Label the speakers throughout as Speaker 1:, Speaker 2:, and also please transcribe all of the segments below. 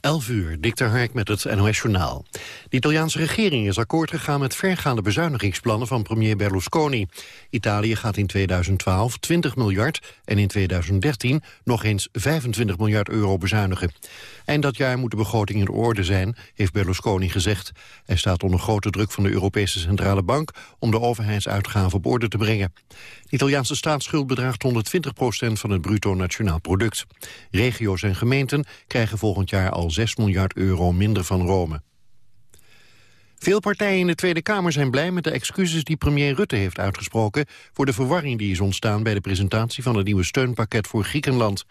Speaker 1: 11 uur, Dikter Hark met het NOS-journaal. De Italiaanse regering is akkoord gegaan met vergaande bezuinigingsplannen van premier Berlusconi. Italië gaat in 2012 20 miljard en in 2013 nog eens 25 miljard euro bezuinigen. Eind dat jaar moet de begroting in orde zijn, heeft Berlusconi gezegd. Hij staat onder grote druk van de Europese Centrale Bank om de overheidsuitgaven op orde te brengen. De Italiaanse staatsschuld bedraagt 120 procent van het bruto nationaal product. Regio's en gemeenten krijgen volgend jaar al 6 miljard euro minder van Rome. Veel partijen in de Tweede Kamer zijn blij met de excuses die premier Rutte heeft uitgesproken voor de verwarring die is ontstaan bij de presentatie van het nieuwe steunpakket voor Griekenland.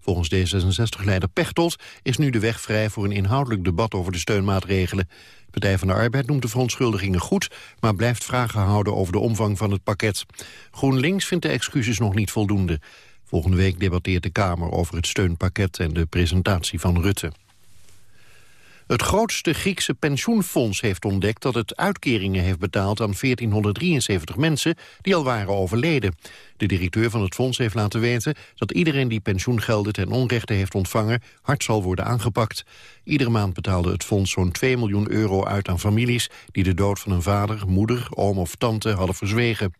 Speaker 1: Volgens D66-leider Pechtold is nu de weg vrij voor een inhoudelijk debat over de steunmaatregelen. Partij van de Arbeid noemt de verontschuldigingen goed, maar blijft vragen houden over de omvang van het pakket. GroenLinks vindt de excuses nog niet voldoende. Volgende week debatteert de Kamer over het steunpakket en de presentatie van Rutte. Het grootste Griekse pensioenfonds heeft ontdekt dat het uitkeringen heeft betaald aan 1473 mensen die al waren overleden. De directeur van het fonds heeft laten weten dat iedereen die pensioengelden ten onrechte heeft ontvangen hard zal worden aangepakt. Iedere maand betaalde het fonds zo'n 2 miljoen euro uit aan families die de dood van een vader, moeder, oom of tante hadden verzwegen.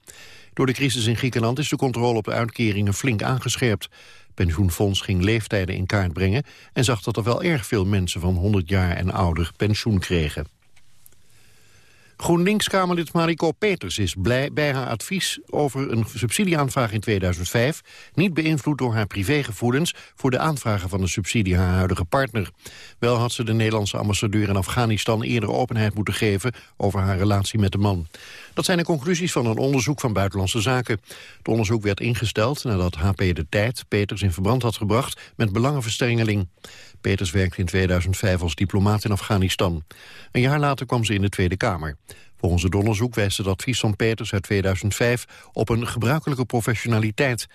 Speaker 1: Door de crisis in Griekenland is de controle op de uitkeringen flink aangescherpt pensioenfonds ging leeftijden in kaart brengen... en zag dat er wel erg veel mensen van 100 jaar en ouder pensioen kregen. GroenLinks-Kamerlid Mariko Peters is blij bij haar advies over een subsidieaanvraag in 2005... niet beïnvloed door haar privégevoelens voor de aanvragen van de subsidie haar huidige partner. Wel had ze de Nederlandse ambassadeur in Afghanistan eerder openheid moeten geven over haar relatie met de man. Dat zijn de conclusies van een onderzoek van Buitenlandse Zaken. Het onderzoek werd ingesteld nadat HP de Tijd Peters in verband had gebracht met belangenverstrengeling. Peters werkte in 2005 als diplomaat in Afghanistan. Een jaar later kwam ze in de Tweede Kamer. Volgens het onderzoek wijst het advies van Peters uit 2005 op een gebruikelijke professionaliteit.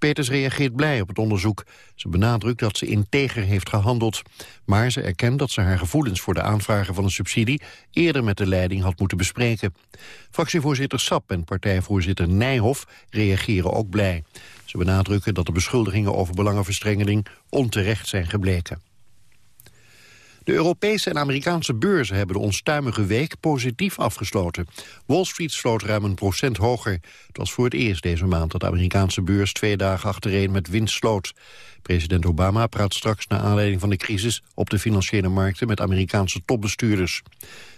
Speaker 1: Peters reageert blij op het onderzoek. Ze benadrukt dat ze integer heeft gehandeld. Maar ze erkent dat ze haar gevoelens voor de aanvragen van een subsidie... eerder met de leiding had moeten bespreken. Fractievoorzitter Sap en partijvoorzitter Nijhoff reageren ook blij. Ze benadrukken dat de beschuldigingen over belangenverstrengeling onterecht zijn gebleken. De Europese en Amerikaanse beurzen hebben de onstuimige week positief afgesloten. Wall Street sloot ruim een procent hoger. Het was voor het eerst deze maand dat de Amerikaanse beurs twee dagen achtereen met winst sloot. President Obama praat straks naar aanleiding van de crisis op de financiële markten met Amerikaanse topbestuurders.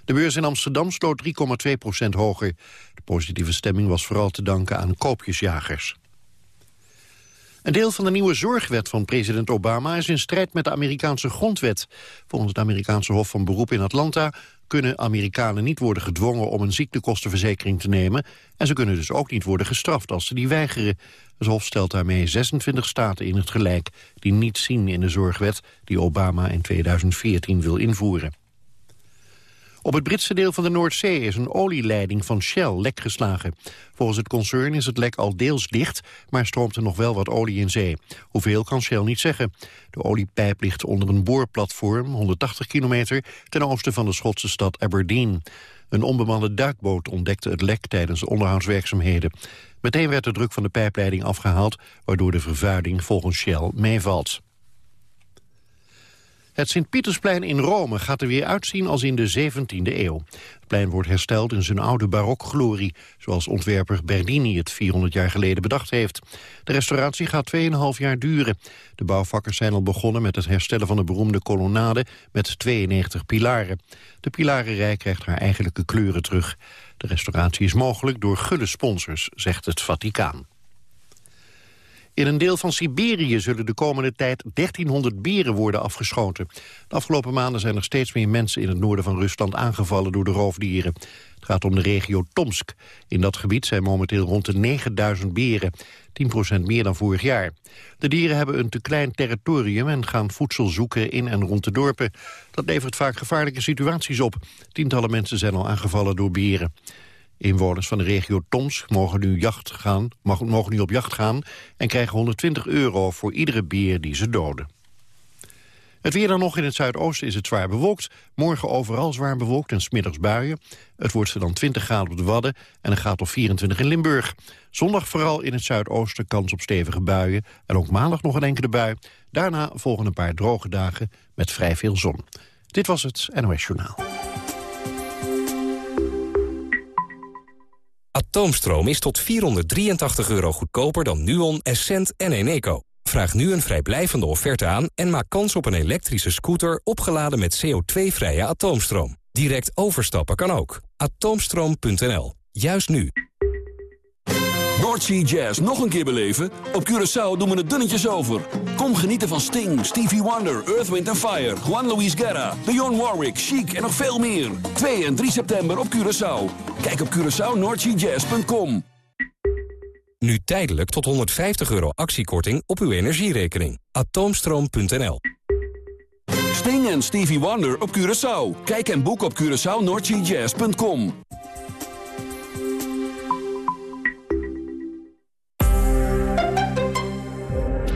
Speaker 1: De beurs in Amsterdam sloot 3,2 procent hoger. De positieve stemming was vooral te danken aan koopjesjagers. Een deel van de nieuwe zorgwet van president Obama is in strijd met de Amerikaanse grondwet. Volgens het Amerikaanse Hof van Beroep in Atlanta kunnen Amerikanen niet worden gedwongen om een ziektekostenverzekering te nemen en ze kunnen dus ook niet worden gestraft als ze die weigeren. Het Hof stelt daarmee 26 staten in het gelijk die niet zien in de zorgwet die Obama in 2014 wil invoeren. Op het Britse deel van de Noordzee is een olieleiding van Shell lek geslagen. Volgens het concern is het lek al deels dicht, maar stroomt er nog wel wat olie in zee. Hoeveel kan Shell niet zeggen. De oliepijp ligt onder een boorplatform, 180 kilometer, ten oosten van de Schotse stad Aberdeen. Een onbemande duikboot ontdekte het lek tijdens de onderhoudswerkzaamheden. Meteen werd de druk van de pijpleiding afgehaald, waardoor de vervuiling volgens Shell meevalt. Het Sint-Pietersplein in Rome gaat er weer uitzien als in de 17e eeuw. Het plein wordt hersteld in zijn oude barokglorie... zoals ontwerper Bernini het 400 jaar geleden bedacht heeft. De restauratie gaat 2,5 jaar duren. De bouwvakkers zijn al begonnen met het herstellen van de beroemde kolonnade... met 92 pilaren. De pilarenrij krijgt haar eigenlijke kleuren terug. De restauratie is mogelijk door gulle sponsors, zegt het Vaticaan. In een deel van Siberië zullen de komende tijd 1300 beren worden afgeschoten. De afgelopen maanden zijn er steeds meer mensen in het noorden van Rusland aangevallen door de roofdieren. Het gaat om de regio Tomsk. In dat gebied zijn momenteel rond de 9000 beren, 10% meer dan vorig jaar. De dieren hebben een te klein territorium en gaan voedsel zoeken in en rond de dorpen. Dat levert vaak gevaarlijke situaties op. Tientallen mensen zijn al aangevallen door beren. Inwoners van de regio Toms mogen nu, jacht gaan, mogen nu op jacht gaan... en krijgen 120 euro voor iedere beer die ze doden. Het weer dan nog in het zuidoosten is het zwaar bewolkt. Morgen overal zwaar bewolkt en smiddags buien. Het wordt dan 20 graden op de Wadden en een graad of 24 in Limburg. Zondag vooral in het zuidoosten kans op stevige buien. En ook maandag nog een enkele bui. Daarna volgen een paar droge dagen met vrij veel zon. Dit was het NOS Journaal.
Speaker 2: Atoomstroom is tot 483 euro goedkoper dan Nuon, Essent en Eneco. Vraag nu een vrijblijvende offerte aan en maak kans op een elektrische scooter opgeladen met CO2-vrije atoomstroom. Direct overstappen kan ook. Atoomstroom.nl. Juist nu.
Speaker 3: Noordsea Jazz nog een keer beleven? Op Curaçao doen we het dunnetjes over. Kom genieten van Sting, Stevie Wonder, Earth, Wind Fire... Juan Luis Guerra, Dionne Warwick, Chic en nog veel meer. 2 en 3 september op Curaçao. Kijk op CuraçaoNoordseaJazz.com.
Speaker 2: Nu tijdelijk tot 150 euro actiekorting op uw energierekening. Atoomstroom.nl
Speaker 3: Sting en Stevie Wonder op Curaçao. Kijk en boek op CuraçaoNoordseaJazz.com.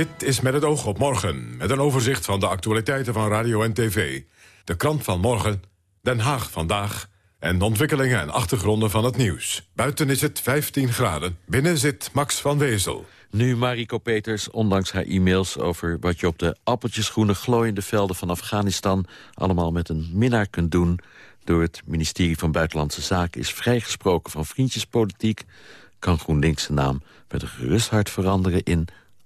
Speaker 4: Dit is met het oog op morgen, met een overzicht van de actualiteiten van radio en tv. De krant van morgen, Den Haag vandaag en de ontwikkelingen en achtergronden van het nieuws. Buiten is het 15 graden, binnen zit Max van Wezel.
Speaker 5: Nu Mariko Peters, ondanks haar e-mails over wat je op de appeltjesgroene glooiende velden van Afghanistan allemaal met een minnaar kunt doen, door het ministerie van Buitenlandse Zaken is vrijgesproken van vriendjespolitiek, kan GroenLinks naam met een gerust hart veranderen in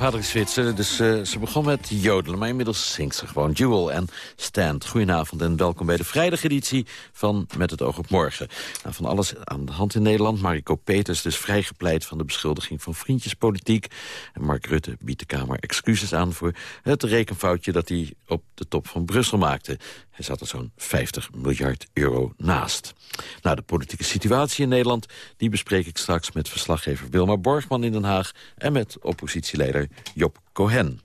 Speaker 6: vader is Zwitser, dus uh, ze begon met jodelen. Maar inmiddels zingt ze gewoon Jewel en Stand. Goedenavond en welkom bij de vrijdageditie van Met het oog op morgen. Nou, van alles aan de hand in Nederland. Mariko Peters dus vrijgepleit van de beschuldiging van vriendjespolitiek. En Mark Rutte biedt de Kamer excuses aan voor het rekenfoutje... dat hij op de top van Brussel maakte. Hij zat er zo'n 50 miljard euro naast. Nou, de politieke situatie in Nederland... die bespreek ik straks met verslaggever Wilma Borgman in Den Haag... en met oppositieleider Job Cohen.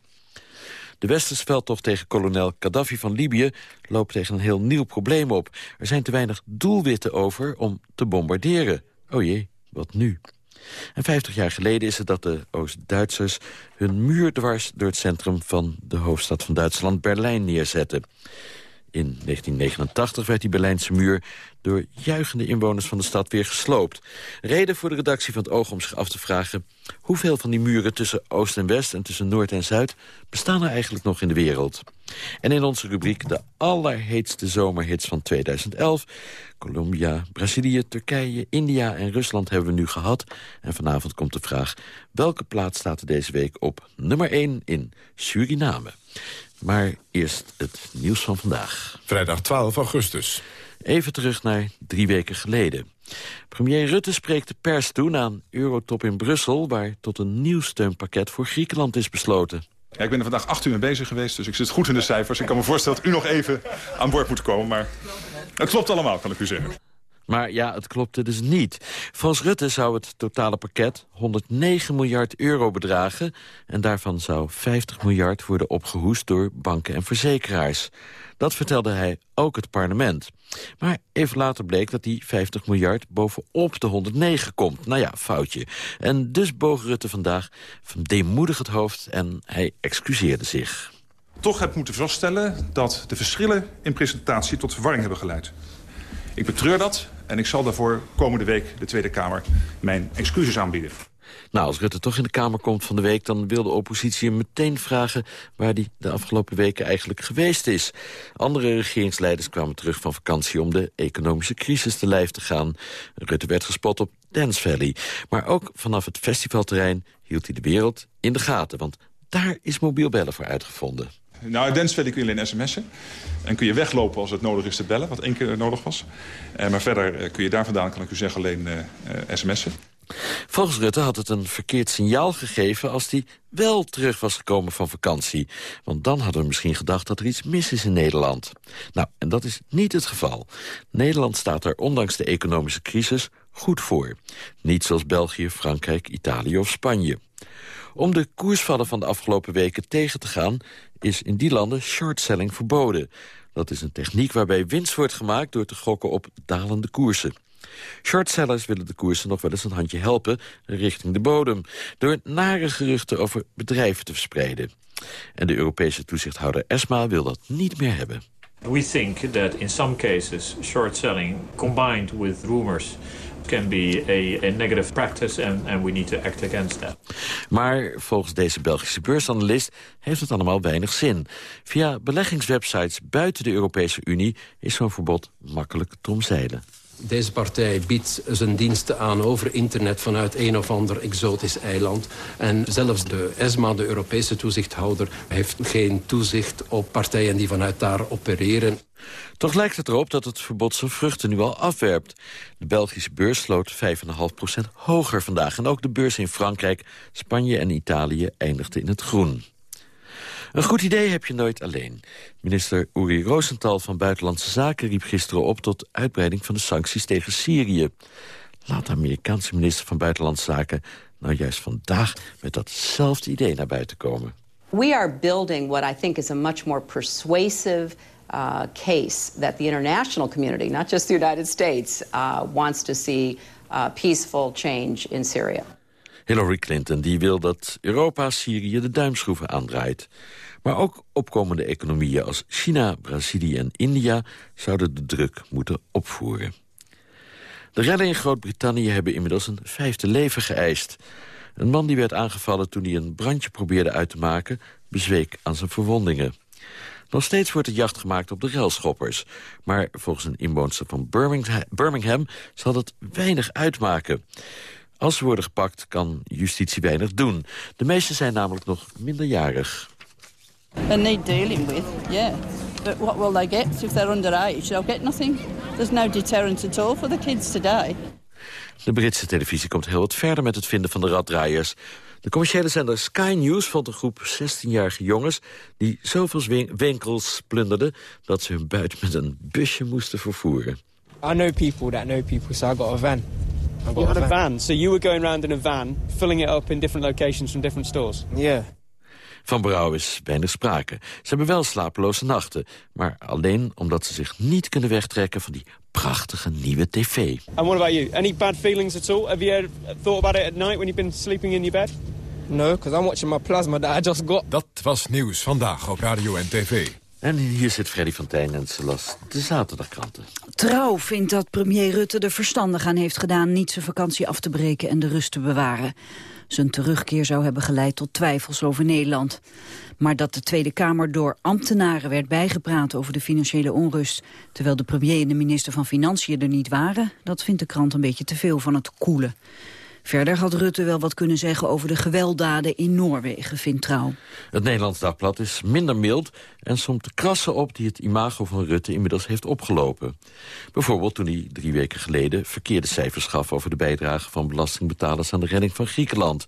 Speaker 6: De westerse veldtocht tegen kolonel Gaddafi van Libië loopt tegen een heel nieuw probleem op. Er zijn te weinig doelwitten over om te bombarderen. Oh jee, wat nu? En 50 jaar geleden is het dat de Oost-Duitsers hun muur dwars door het centrum van de hoofdstad van Duitsland, Berlijn, neerzetten. In 1989 werd die Berlijnse muur door juichende inwoners van de stad weer gesloopt. Reden voor de redactie van het Oog om zich af te vragen... hoeveel van die muren tussen Oost en West en tussen Noord en Zuid... bestaan er eigenlijk nog in de wereld? En in onze rubriek de allerheetste zomerhits van 2011... Colombia, Brazilië, Turkije, India en Rusland hebben we nu gehad. En vanavond komt de vraag... welke plaats staat er deze week op nummer 1 in Suriname? Maar eerst het nieuws van vandaag.
Speaker 4: Vrijdag 12 augustus.
Speaker 6: Even terug naar drie weken geleden. Premier Rutte spreekt de pers toe na een eurotop in Brussel... waar tot een nieuw steunpakket voor Griekenland is besloten.
Speaker 7: Ja, ik ben er vandaag acht uur mee bezig geweest, dus ik zit goed in de cijfers. Ik kan me voorstellen dat u nog even aan boord moet komen, maar het klopt allemaal, kan ik u zeggen.
Speaker 6: Maar ja, het klopte dus niet. Volgens Rutte zou het totale pakket 109 miljard euro bedragen... en daarvan zou 50 miljard worden opgehoest door banken en verzekeraars. Dat vertelde hij ook het parlement. Maar even later bleek dat die 50 miljard bovenop de 109 komt. Nou ja, foutje. En dus boog Rutte vandaag van deemoedig het hoofd en hij excuseerde zich.
Speaker 7: Toch heb ik moeten vaststellen dat de verschillen in presentatie tot verwarring hebben geleid. Ik betreur dat en ik zal daarvoor komende week de Tweede Kamer mijn excuses aanbieden.
Speaker 6: Nou, als Rutte toch in de Kamer komt van de week... dan wil de oppositie hem meteen vragen waar hij de afgelopen weken eigenlijk geweest is. Andere regeringsleiders kwamen terug van vakantie... om de economische crisis te lijf te gaan. Rutte werd gespot op Dance Valley. Maar ook vanaf het festivalterrein hield hij de wereld in de gaten. Want daar is mobiel bellen voor uitgevonden.
Speaker 7: Nou, Densvalley kun je alleen sms'en. En kun je weglopen als het nodig is te bellen, wat één keer nodig was. Eh, maar verder eh, kun je daar vandaan, kan ik u zeggen, alleen uh, sms'en.
Speaker 6: Volgens Rutte had het een verkeerd signaal gegeven als hij wel terug was gekomen van vakantie. Want dan hadden we misschien gedacht dat er iets mis is in Nederland. Nou, en dat is niet het geval. Nederland staat er ondanks de economische crisis goed voor. Niet zoals België, Frankrijk, Italië of Spanje. Om de koersvallen van de afgelopen weken tegen te gaan... is in die landen shortselling verboden. Dat is een techniek waarbij winst wordt gemaakt... door te gokken op dalende koersen. Shortsellers willen de koersen nog wel eens een handje helpen richting de bodem... door nare geruchten over bedrijven te verspreiden. En de Europese toezichthouder ESMA wil dat niet meer hebben.
Speaker 8: We think that in some cases short selling combined with rumors can be a, a negative practice and, and we need to act against that.
Speaker 6: Maar volgens deze Belgische beursanalist heeft het allemaal weinig zin. Via beleggingswebsites buiten de Europese Unie is zo'n verbod makkelijk te omzeilen.
Speaker 9: Deze partij biedt zijn diensten aan over internet vanuit een of ander exotisch eiland. En zelfs de ESMA, de Europese toezichthouder, heeft geen toezicht op partijen die vanuit daar opereren.
Speaker 6: Toch lijkt het erop dat het verbod zijn vruchten nu al afwerpt. De Belgische beurs sloot 5,5% hoger vandaag. En ook de beurs in Frankrijk, Spanje en Italië eindigden in het groen. Een goed idee heb je nooit alleen. Minister Uri Rosenthal van Buitenlandse Zaken riep gisteren op... tot uitbreiding van de sancties tegen Syrië. Laat de Amerikaanse minister van Buitenlandse Zaken... nou juist vandaag met datzelfde idee naar buiten komen.
Speaker 10: We are building what I think is a much more persuasive... Uh, case that the international community, not just the United States, uh, wants to see uh, peaceful change in Syria.
Speaker 6: Hillary Clinton die wil dat Europa Syrië de duimschroeven aandraait. Maar ook opkomende economieën als China, Brazilië en India... zouden de druk moeten opvoeren. De rellen in Groot-Brittannië hebben inmiddels een vijfde leven geëist. Een man die werd aangevallen toen hij een brandje probeerde uit te maken... bezweek aan zijn verwondingen. Nog steeds wordt er jacht gemaakt op de relschoppers. Maar volgens een inwoonster van Birmingham zal dat weinig uitmaken. Als ze worden gepakt, kan justitie weinig doen. De meeste zijn namelijk nog minderjarig.
Speaker 11: They need dealing with, yeah. But what will they get if they're underage? They'll get nothing. There's no deterrent at all for the kids today.
Speaker 6: De Britse televisie komt heel wat verder met het vinden van de raddraaiers. De commerciële zender Sky News vond een groep 16-jarige jongens... die zoveel winkels plunderden dat ze hun buit met een busje moesten vervoeren.
Speaker 12: I know people that know people, so I got a van. I got you had a van. So you were going around in a van, filling it up in different locations from different stores?
Speaker 6: Yeah. Van berouw is weinig sprake. Ze hebben wel slapeloze nachten, maar alleen omdat ze zich niet kunnen wegtrekken van die prachtige nieuwe tv.
Speaker 12: And what about you? Any bad feelings at all? Have you ever thought about it at night when you've been sleeping in your bed?
Speaker 13: No, because I'm watching my plasma that I just got.
Speaker 4: Dat was nieuws vandaag op radio en tv.
Speaker 6: En hier zit Freddy Fontijn en ze las de zaterdagkranten.
Speaker 14: Trouw vindt dat premier Rutte er verstandig aan heeft gedaan... niet zijn vakantie af te breken en de rust te bewaren. Zijn terugkeer zou hebben geleid tot twijfels over Nederland. Maar dat de Tweede Kamer door ambtenaren werd bijgepraat over de financiële onrust... terwijl de premier en de minister van Financiën er niet waren... dat vindt de krant een beetje te veel van het koelen. Verder had Rutte wel wat kunnen zeggen over de gewelddaden in Noorwegen, vindt Trouw.
Speaker 6: Het Nederlands Dagblad is minder mild en somt de krassen op die het imago van Rutte inmiddels heeft opgelopen. Bijvoorbeeld toen hij drie weken geleden verkeerde cijfers gaf over de bijdrage van belastingbetalers aan de redding van Griekenland.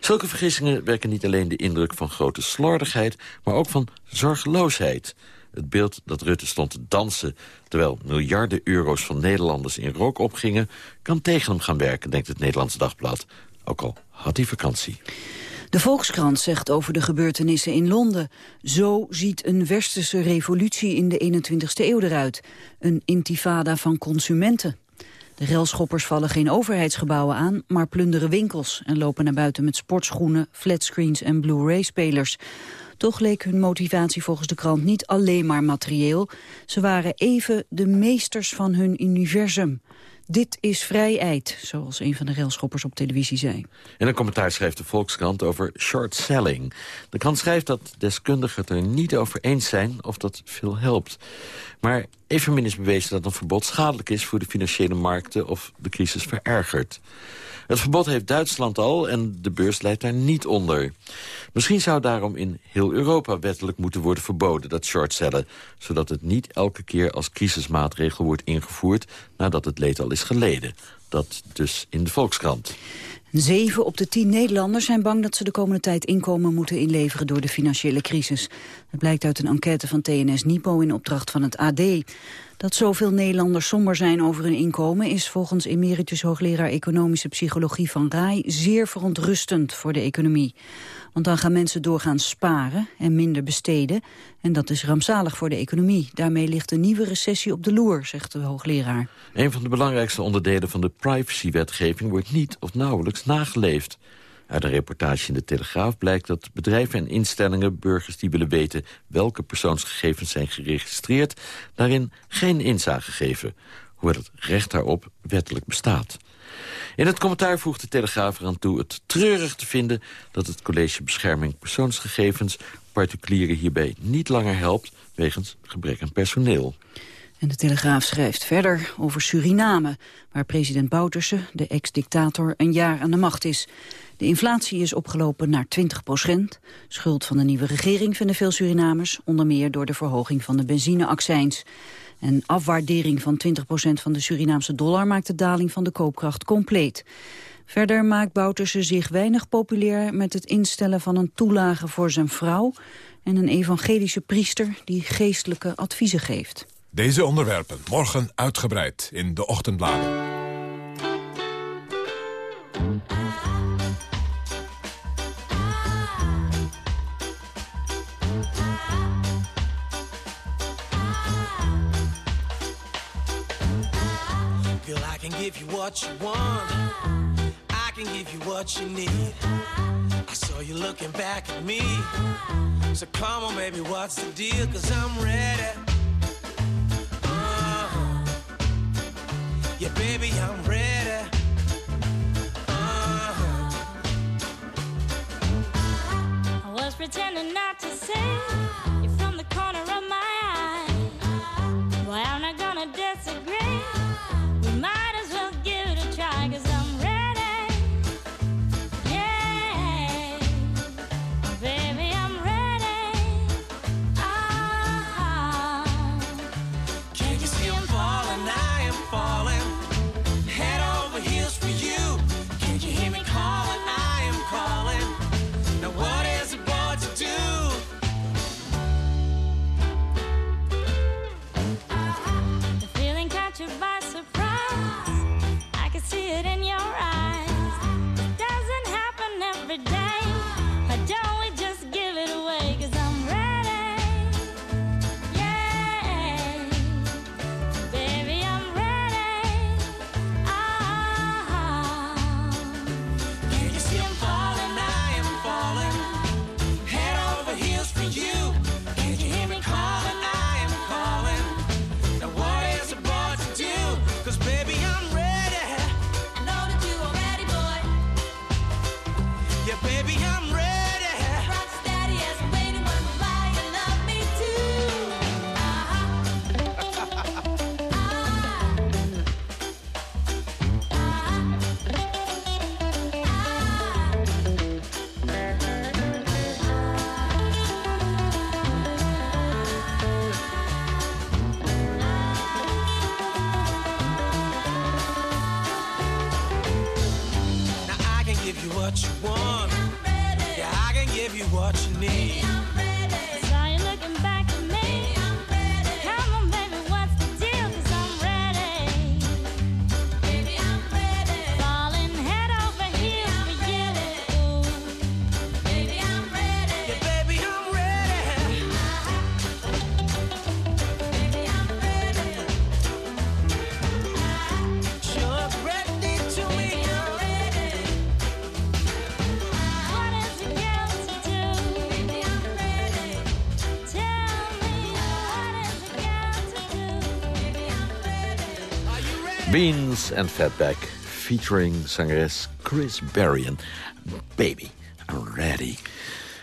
Speaker 6: Zulke vergissingen werken niet alleen de indruk van grote slordigheid, maar ook van zorgeloosheid. Het beeld dat Rutte stond te dansen... terwijl miljarden euro's van Nederlanders in rook opgingen... kan tegen hem gaan werken, denkt het Nederlands Dagblad. Ook al had hij vakantie.
Speaker 14: De Volkskrant zegt over de gebeurtenissen in Londen. Zo ziet een westerse revolutie in de 21ste eeuw eruit. Een intifada van consumenten. De relschoppers vallen geen overheidsgebouwen aan, maar plunderen winkels... en lopen naar buiten met sportschoenen, flatscreens en Blu-ray-spelers. Toch leek hun motivatie volgens de krant niet alleen maar materieel. Ze waren even de meesters van hun universum. Dit is vrijheid, zoals een van de railschoppers op televisie zei.
Speaker 6: In een commentaar schrijft de Volkskrant over short selling. De krant schrijft dat deskundigen het er niet over eens zijn of dat veel helpt. Maar evenmin is bewezen dat een verbod schadelijk is voor de financiële markten of de crisis verergert. Het verbod heeft Duitsland al en de beurs leidt daar niet onder. Misschien zou daarom in heel Europa wettelijk moeten worden verboden, dat shortcellen. Zodat het niet elke keer als crisismaatregel wordt ingevoerd nadat het leed al is geleden. Dat dus in de Volkskrant.
Speaker 14: Zeven op de tien Nederlanders zijn bang dat ze de komende tijd inkomen moeten inleveren door de financiële crisis. Dat blijkt uit een enquête van TNS Nipo in opdracht van het AD. Dat zoveel Nederlanders somber zijn over hun inkomen... is volgens emeritus hoogleraar economische psychologie van RAI... zeer verontrustend voor de economie. Want dan gaan mensen doorgaan sparen en minder besteden. En dat is rampzalig voor de economie. Daarmee ligt een nieuwe recessie op de loer, zegt de hoogleraar.
Speaker 6: Een van de belangrijkste onderdelen van de privacywetgeving... wordt niet of nauwelijks nageleefd. Uit een reportage in de Telegraaf blijkt dat bedrijven en instellingen... burgers die willen weten welke persoonsgegevens zijn geregistreerd... daarin geen inzage geven, hoewel het recht daarop wettelijk bestaat. In het commentaar voegt de Telegraaf eraan toe het treurig te vinden... dat het College Bescherming Persoonsgegevens particulieren hierbij niet langer helpt... wegens gebrek aan personeel.
Speaker 14: En de Telegraaf schrijft verder over Suriname... waar president Bouterse, de ex-dictator, een jaar aan de macht is. De inflatie is opgelopen naar 20 procent. Schuld van de nieuwe regering vinden veel Surinamers... onder meer door de verhoging van de benzineaccijns. Een afwaardering van 20 procent van de Surinaamse dollar... maakt de daling van de koopkracht compleet. Verder maakt Bouterse zich weinig populair... met het instellen van een toelage voor zijn vrouw... en een evangelische priester die geestelijke adviezen geeft.
Speaker 4: Deze onderwerpen morgen uitgebreid in de ochtendbladen. What you want. I can give you what you need. I saw you looking back at me. So come on, baby, what's the deal? Cause I'm ready. Uh-huh. Yeah, baby, I'm ready. Uh-huh. I was pretending not to say
Speaker 6: And Fatback, featuring zangeres Chris Berrien. Baby, I'm ready.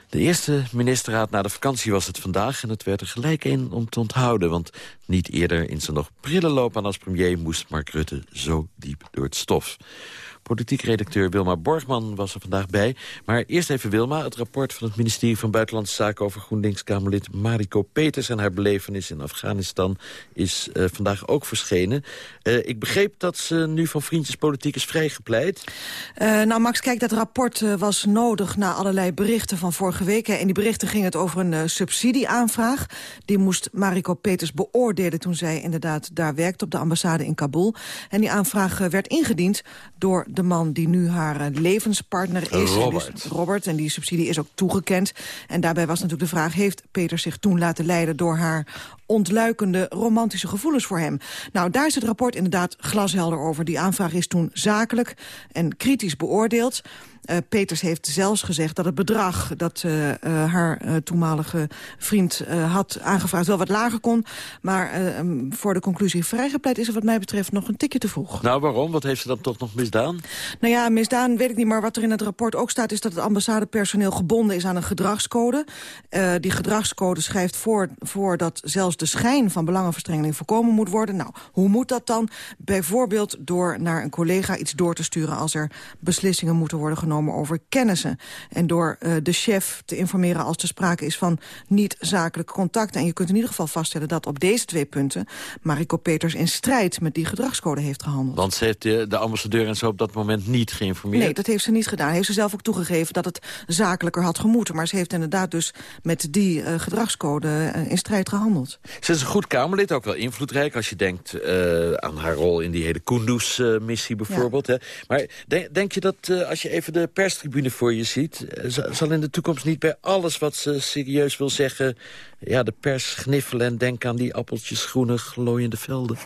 Speaker 6: De eerste ministerraad na de vakantie was het vandaag... en het werd er gelijk in om te onthouden... want niet eerder in zijn nog prille loopbaan als premier... moest Mark Rutte zo diep door het stof. Politiek redacteur Wilma Borgman was er vandaag bij. Maar eerst even Wilma. Het rapport van het ministerie van Buitenlandse Zaken... over GroenLinks-Kamerlid Mariko Peters en haar belevenis in Afghanistan... is eh, vandaag ook verschenen. Eh, ik begreep dat ze nu van vriendjespolitiek is vrijgepleit.
Speaker 15: Uh, nou Max, kijk, dat rapport uh, was nodig na allerlei berichten van vorige week. En die berichten gingen het over een uh, subsidieaanvraag. Die moest Mariko Peters beoordelen toen zij inderdaad daar werkte... op de ambassade in Kabul. En die aanvraag werd ingediend door de man die nu haar levenspartner is.
Speaker 6: Robert.
Speaker 15: Dus Robert, en die subsidie is ook toegekend. En daarbij was natuurlijk de vraag... heeft Peters zich toen laten leiden door haar ontluikende romantische gevoelens voor hem. Nou, daar is het rapport inderdaad glashelder over. Die aanvraag is toen zakelijk en kritisch beoordeeld. Uh, Peters heeft zelfs gezegd dat het bedrag dat uh, uh, haar toenmalige vriend had aangevraagd wel wat lager kon. Maar um, voor de conclusie vrijgepleit is er wat mij betreft nog een tikje te vroeg.
Speaker 6: Nou, waarom? Wat heeft ze dan toch nog misdaan?
Speaker 15: Nou ja, misdaan weet ik niet, maar wat er in het rapport ook staat... is dat het ambassadepersoneel gebonden is aan een gedragscode. die gedragscode schrijft voor, voor dat zelfs de schijn van belangenverstrengeling voorkomen moet worden. Nou, hoe moet dat dan? Bijvoorbeeld door naar een collega iets door te sturen... als er beslissingen moeten worden genomen over kennissen. En door uh, de chef te informeren als er sprake is van niet-zakelijk contact. En je kunt in ieder geval vaststellen dat op deze twee punten... Mariko Peters in strijd met die gedragscode heeft gehandeld.
Speaker 6: Want ze heeft de, de ambassadeur en zo op dat moment niet geïnformeerd?
Speaker 15: Nee, dat heeft ze niet gedaan. Heeft ze zelf ook toegegeven dat het zakelijker had gemoeten. Maar ze heeft inderdaad dus met die uh, gedragscode uh, in strijd gehandeld.
Speaker 6: Ze is een goed Kamerlid, ook wel invloedrijk... als je denkt aan haar rol in die hele Kunduz-missie bijvoorbeeld. Ja. Hè? Maar denk, denk je dat als je even de perstribune voor je ziet... zal in de toekomst niet bij alles wat ze serieus wil zeggen... ja, de pers gniffelen en denken aan die appeltjes groene glooiende velden.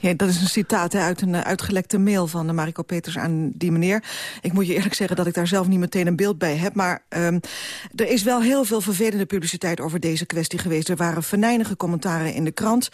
Speaker 15: Ja, dat is een citaat hè, uit een uitgelekte mail van de Mariko Peters aan die meneer. Ik moet je eerlijk zeggen dat ik daar zelf niet meteen een beeld bij heb. Maar um, er is wel heel veel vervelende publiciteit over deze kwestie geweest. Er waren venijnige commentaren in de krant.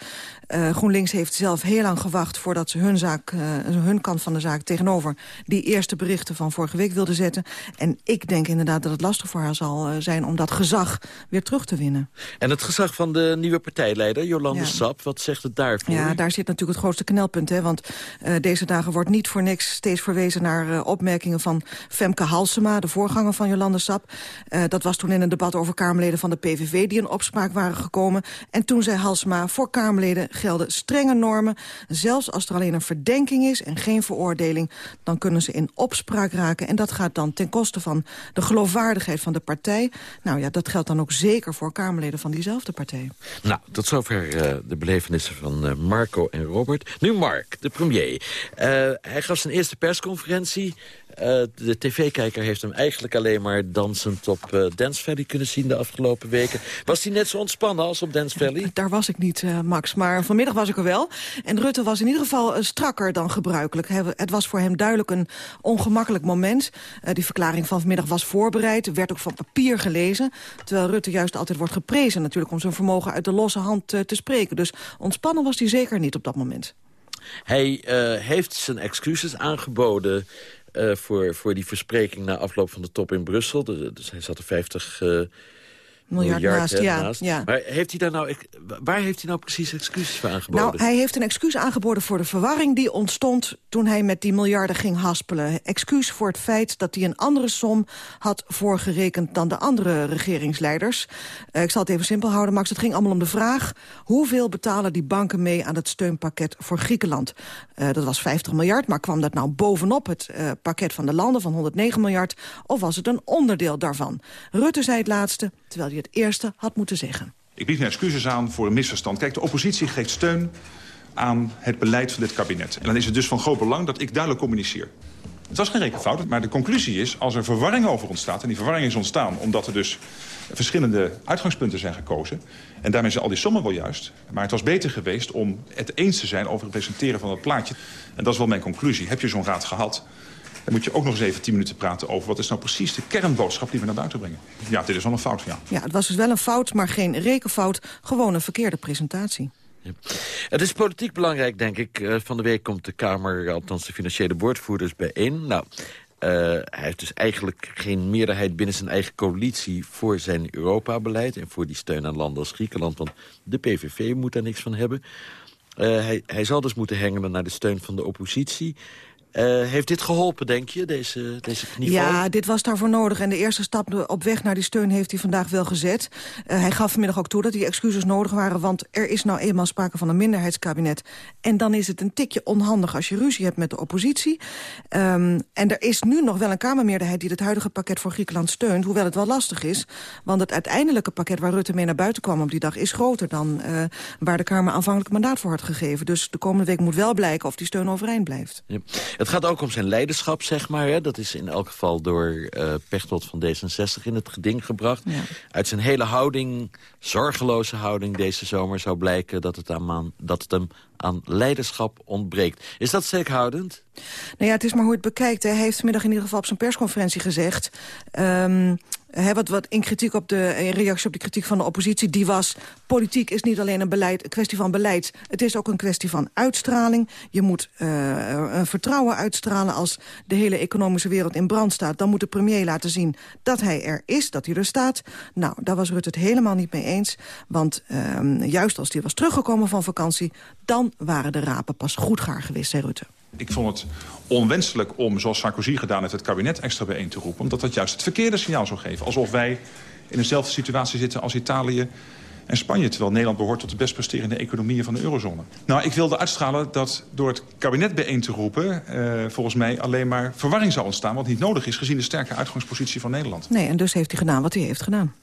Speaker 15: Uh, GroenLinks heeft zelf heel lang gewacht voordat ze hun, zaak, uh, hun kant van de zaak tegenover... die eerste berichten van vorige week wilden zetten. En ik denk inderdaad dat het lastig voor haar zal zijn om dat gezag weer terug te winnen.
Speaker 6: En het gezag van de nieuwe partijleider, Jolande ja. Sap, wat zegt het daarvoor?
Speaker 15: Ja, daar zit natuurlijk het grootste knelpunt. Hè, want uh, deze dagen wordt niet voor niks steeds verwezen naar uh, opmerkingen van Femke Halsema, de voorganger van Jolande Sap. Uh, dat was toen in een debat over Kamerleden van de PVV die in opspraak waren gekomen. En toen zei Halsema, voor Kamerleden gelden strenge normen. Zelfs als er alleen een verdenking is en geen veroordeling, dan kunnen ze in opspraak raken. En dat gaat dan ten koste van de geloofwaardigheid van de partij. Nou ja, dat geldt dan ook zeker voor Kamerleden van diezelfde partij.
Speaker 6: Nou, tot zover uh, de belevenissen van uh, Marco en Robert. Nu Mark, de premier. Uh, hij gaf zijn eerste persconferentie. Uh, de tv-kijker heeft hem eigenlijk alleen maar dansend op uh, Dance Valley kunnen zien de afgelopen weken. Was hij net zo ontspannen als op Dance Valley?
Speaker 15: Daar was ik niet, uh, Max, maar vanmiddag was ik er wel. En Rutte was in ieder geval strakker dan gebruikelijk. Het was voor hem duidelijk een ongemakkelijk moment. die verklaring van vanmiddag was voorbereid, werd ook van papier gelezen. Terwijl Rutte juist altijd wordt geprezen natuurlijk om zijn vermogen uit de losse hand te spreken. Dus ontspannen was hij zeker niet op dat moment.
Speaker 6: Hij heeft zijn excuses aangeboden voor, voor die verspreking na afloop van de top in Brussel. Dus hij zat er 50
Speaker 15: Miljard naast, ja, ja.
Speaker 6: Maar heeft hij daar nou, waar heeft hij nou precies excuses voor aangeboden?
Speaker 15: Nou, hij heeft een excuus aangeboden voor de verwarring die ontstond... toen hij met die miljarden ging haspelen. Excuus voor het feit dat hij een andere som had voorgerekend... dan de andere regeringsleiders. Eh, ik zal het even simpel houden, Max. Het ging allemaal om de vraag... hoeveel betalen die banken mee aan het steunpakket voor Griekenland? Eh, dat was 50 miljard, maar kwam dat nou bovenop het eh, pakket van de landen... van 109 miljard, of was het een onderdeel daarvan? Rutte zei het laatste, terwijl hij het eerste had moeten zeggen.
Speaker 7: Ik bied mijn excuses aan voor een misverstand. Kijk, de oppositie geeft steun aan het beleid van dit kabinet. En dan is het dus van groot belang dat ik duidelijk communiceer. Het was geen rekenfout, maar de conclusie is... als er verwarring over ontstaat, en die verwarring is ontstaan... omdat er dus verschillende uitgangspunten zijn gekozen... en daarmee zijn al die sommen wel juist... maar het was beter geweest om het eens te zijn over het presenteren van het plaatje. En dat is wel mijn conclusie. Heb je zo'n raad gehad... Dan moet je ook nog eens even tien minuten praten over... wat is nou precies de kernboodschap die we naar buiten brengen. Ja, dit is wel een fout, ja.
Speaker 15: Ja, het was dus wel een fout, maar geen rekenfout. Gewoon een verkeerde presentatie.
Speaker 6: Het is politiek belangrijk, denk ik. Eh, van de week komt de Kamer, althans de financiële woordvoerders, bijeen. Nou, eh, hij heeft dus eigenlijk geen meerderheid binnen zijn eigen coalitie... voor zijn Europa-beleid en voor die steun aan landen als Griekenland. Want de PVV moet daar niks van hebben. Eh, hij, hij zal dus moeten hengelen naar de steun van de oppositie. Eh, heeft dit geholpen, denk je, deze, deze knieval?
Speaker 15: Ja, dit was daarvoor nodig. En de eerste stap op weg naar die steun heeft hij vandaag wel gezet. Eh, hij gaf vanmiddag ook toe dat die excuses nodig waren... want er is nou eenmaal sprake van een minderheidskabinet. En dan is het een tikje onhandig als je ruzie hebt met de oppositie. Ehm, en er is nu nog wel een Kamermeerderheid... die het huidige pakket voor Griekenland steunt, hoewel het wel lastig is. Want het uiteindelijke pakket waar Rutte mee naar buiten kwam op die dag... is groter dan eh, waar de Kamer aanvankelijk mandaat voor had gegeven. Dus de komende week moet wel blijken of die steun overeind blijft.
Speaker 6: Ja. Het gaat ook om zijn leiderschap, zeg maar. Hè. Dat is in elk geval door eh Pechtold van D66 in het geding gebracht. Uit zijn hele houding, zorgeloze houding deze zomer... zou blijken dat het, aan, man- dat het hem aan leiderschap ontbreekt. Is dat steekhoudend?
Speaker 15: Nou ja, het is maar hoe het bekijkt. Hij heeft vanmiddag in ieder geval op zijn persconferentie gezegd... hè, wat, wat in, kritiek op de, reactie op de kritiek van de oppositie... die was, politiek is niet alleen een, beleid, kwestie van beleid... het is ook een kwestie van uitstraling. Je moet een vertrouwen uitstralen als de hele economische wereld in brand staat. Dan moet de premier laten zien dat hij er is, dat hij er staat. Nou, daar was Rutte het helemaal niet mee eens. Want ehm, juist als hij was teruggekomen van vakantie... dan waren de rapen pas goed gaar geweest, zei Rutte.
Speaker 7: Ik vond het onwenselijk om, zoals Sarkozy gedaan heeft... het kabinet extra bijeen te roepen. Omdat dat juist het verkeerde signaal zou geven. Alsof wij in dezelfde situatie zitten als Italië en Spanje. Terwijl Nederland behoort tot de best presterende economieën van de eurozone. Nou, ik wilde uitstralen dat door het kabinet bijeen te roepen... eh, volgens mij alleen maar verwarring zou ontstaan. Wat niet nodig is gezien de sterke uitgangspositie van Nederland.
Speaker 15: Nee, en dus heeft hij gedaan wat hij heeft gedaan.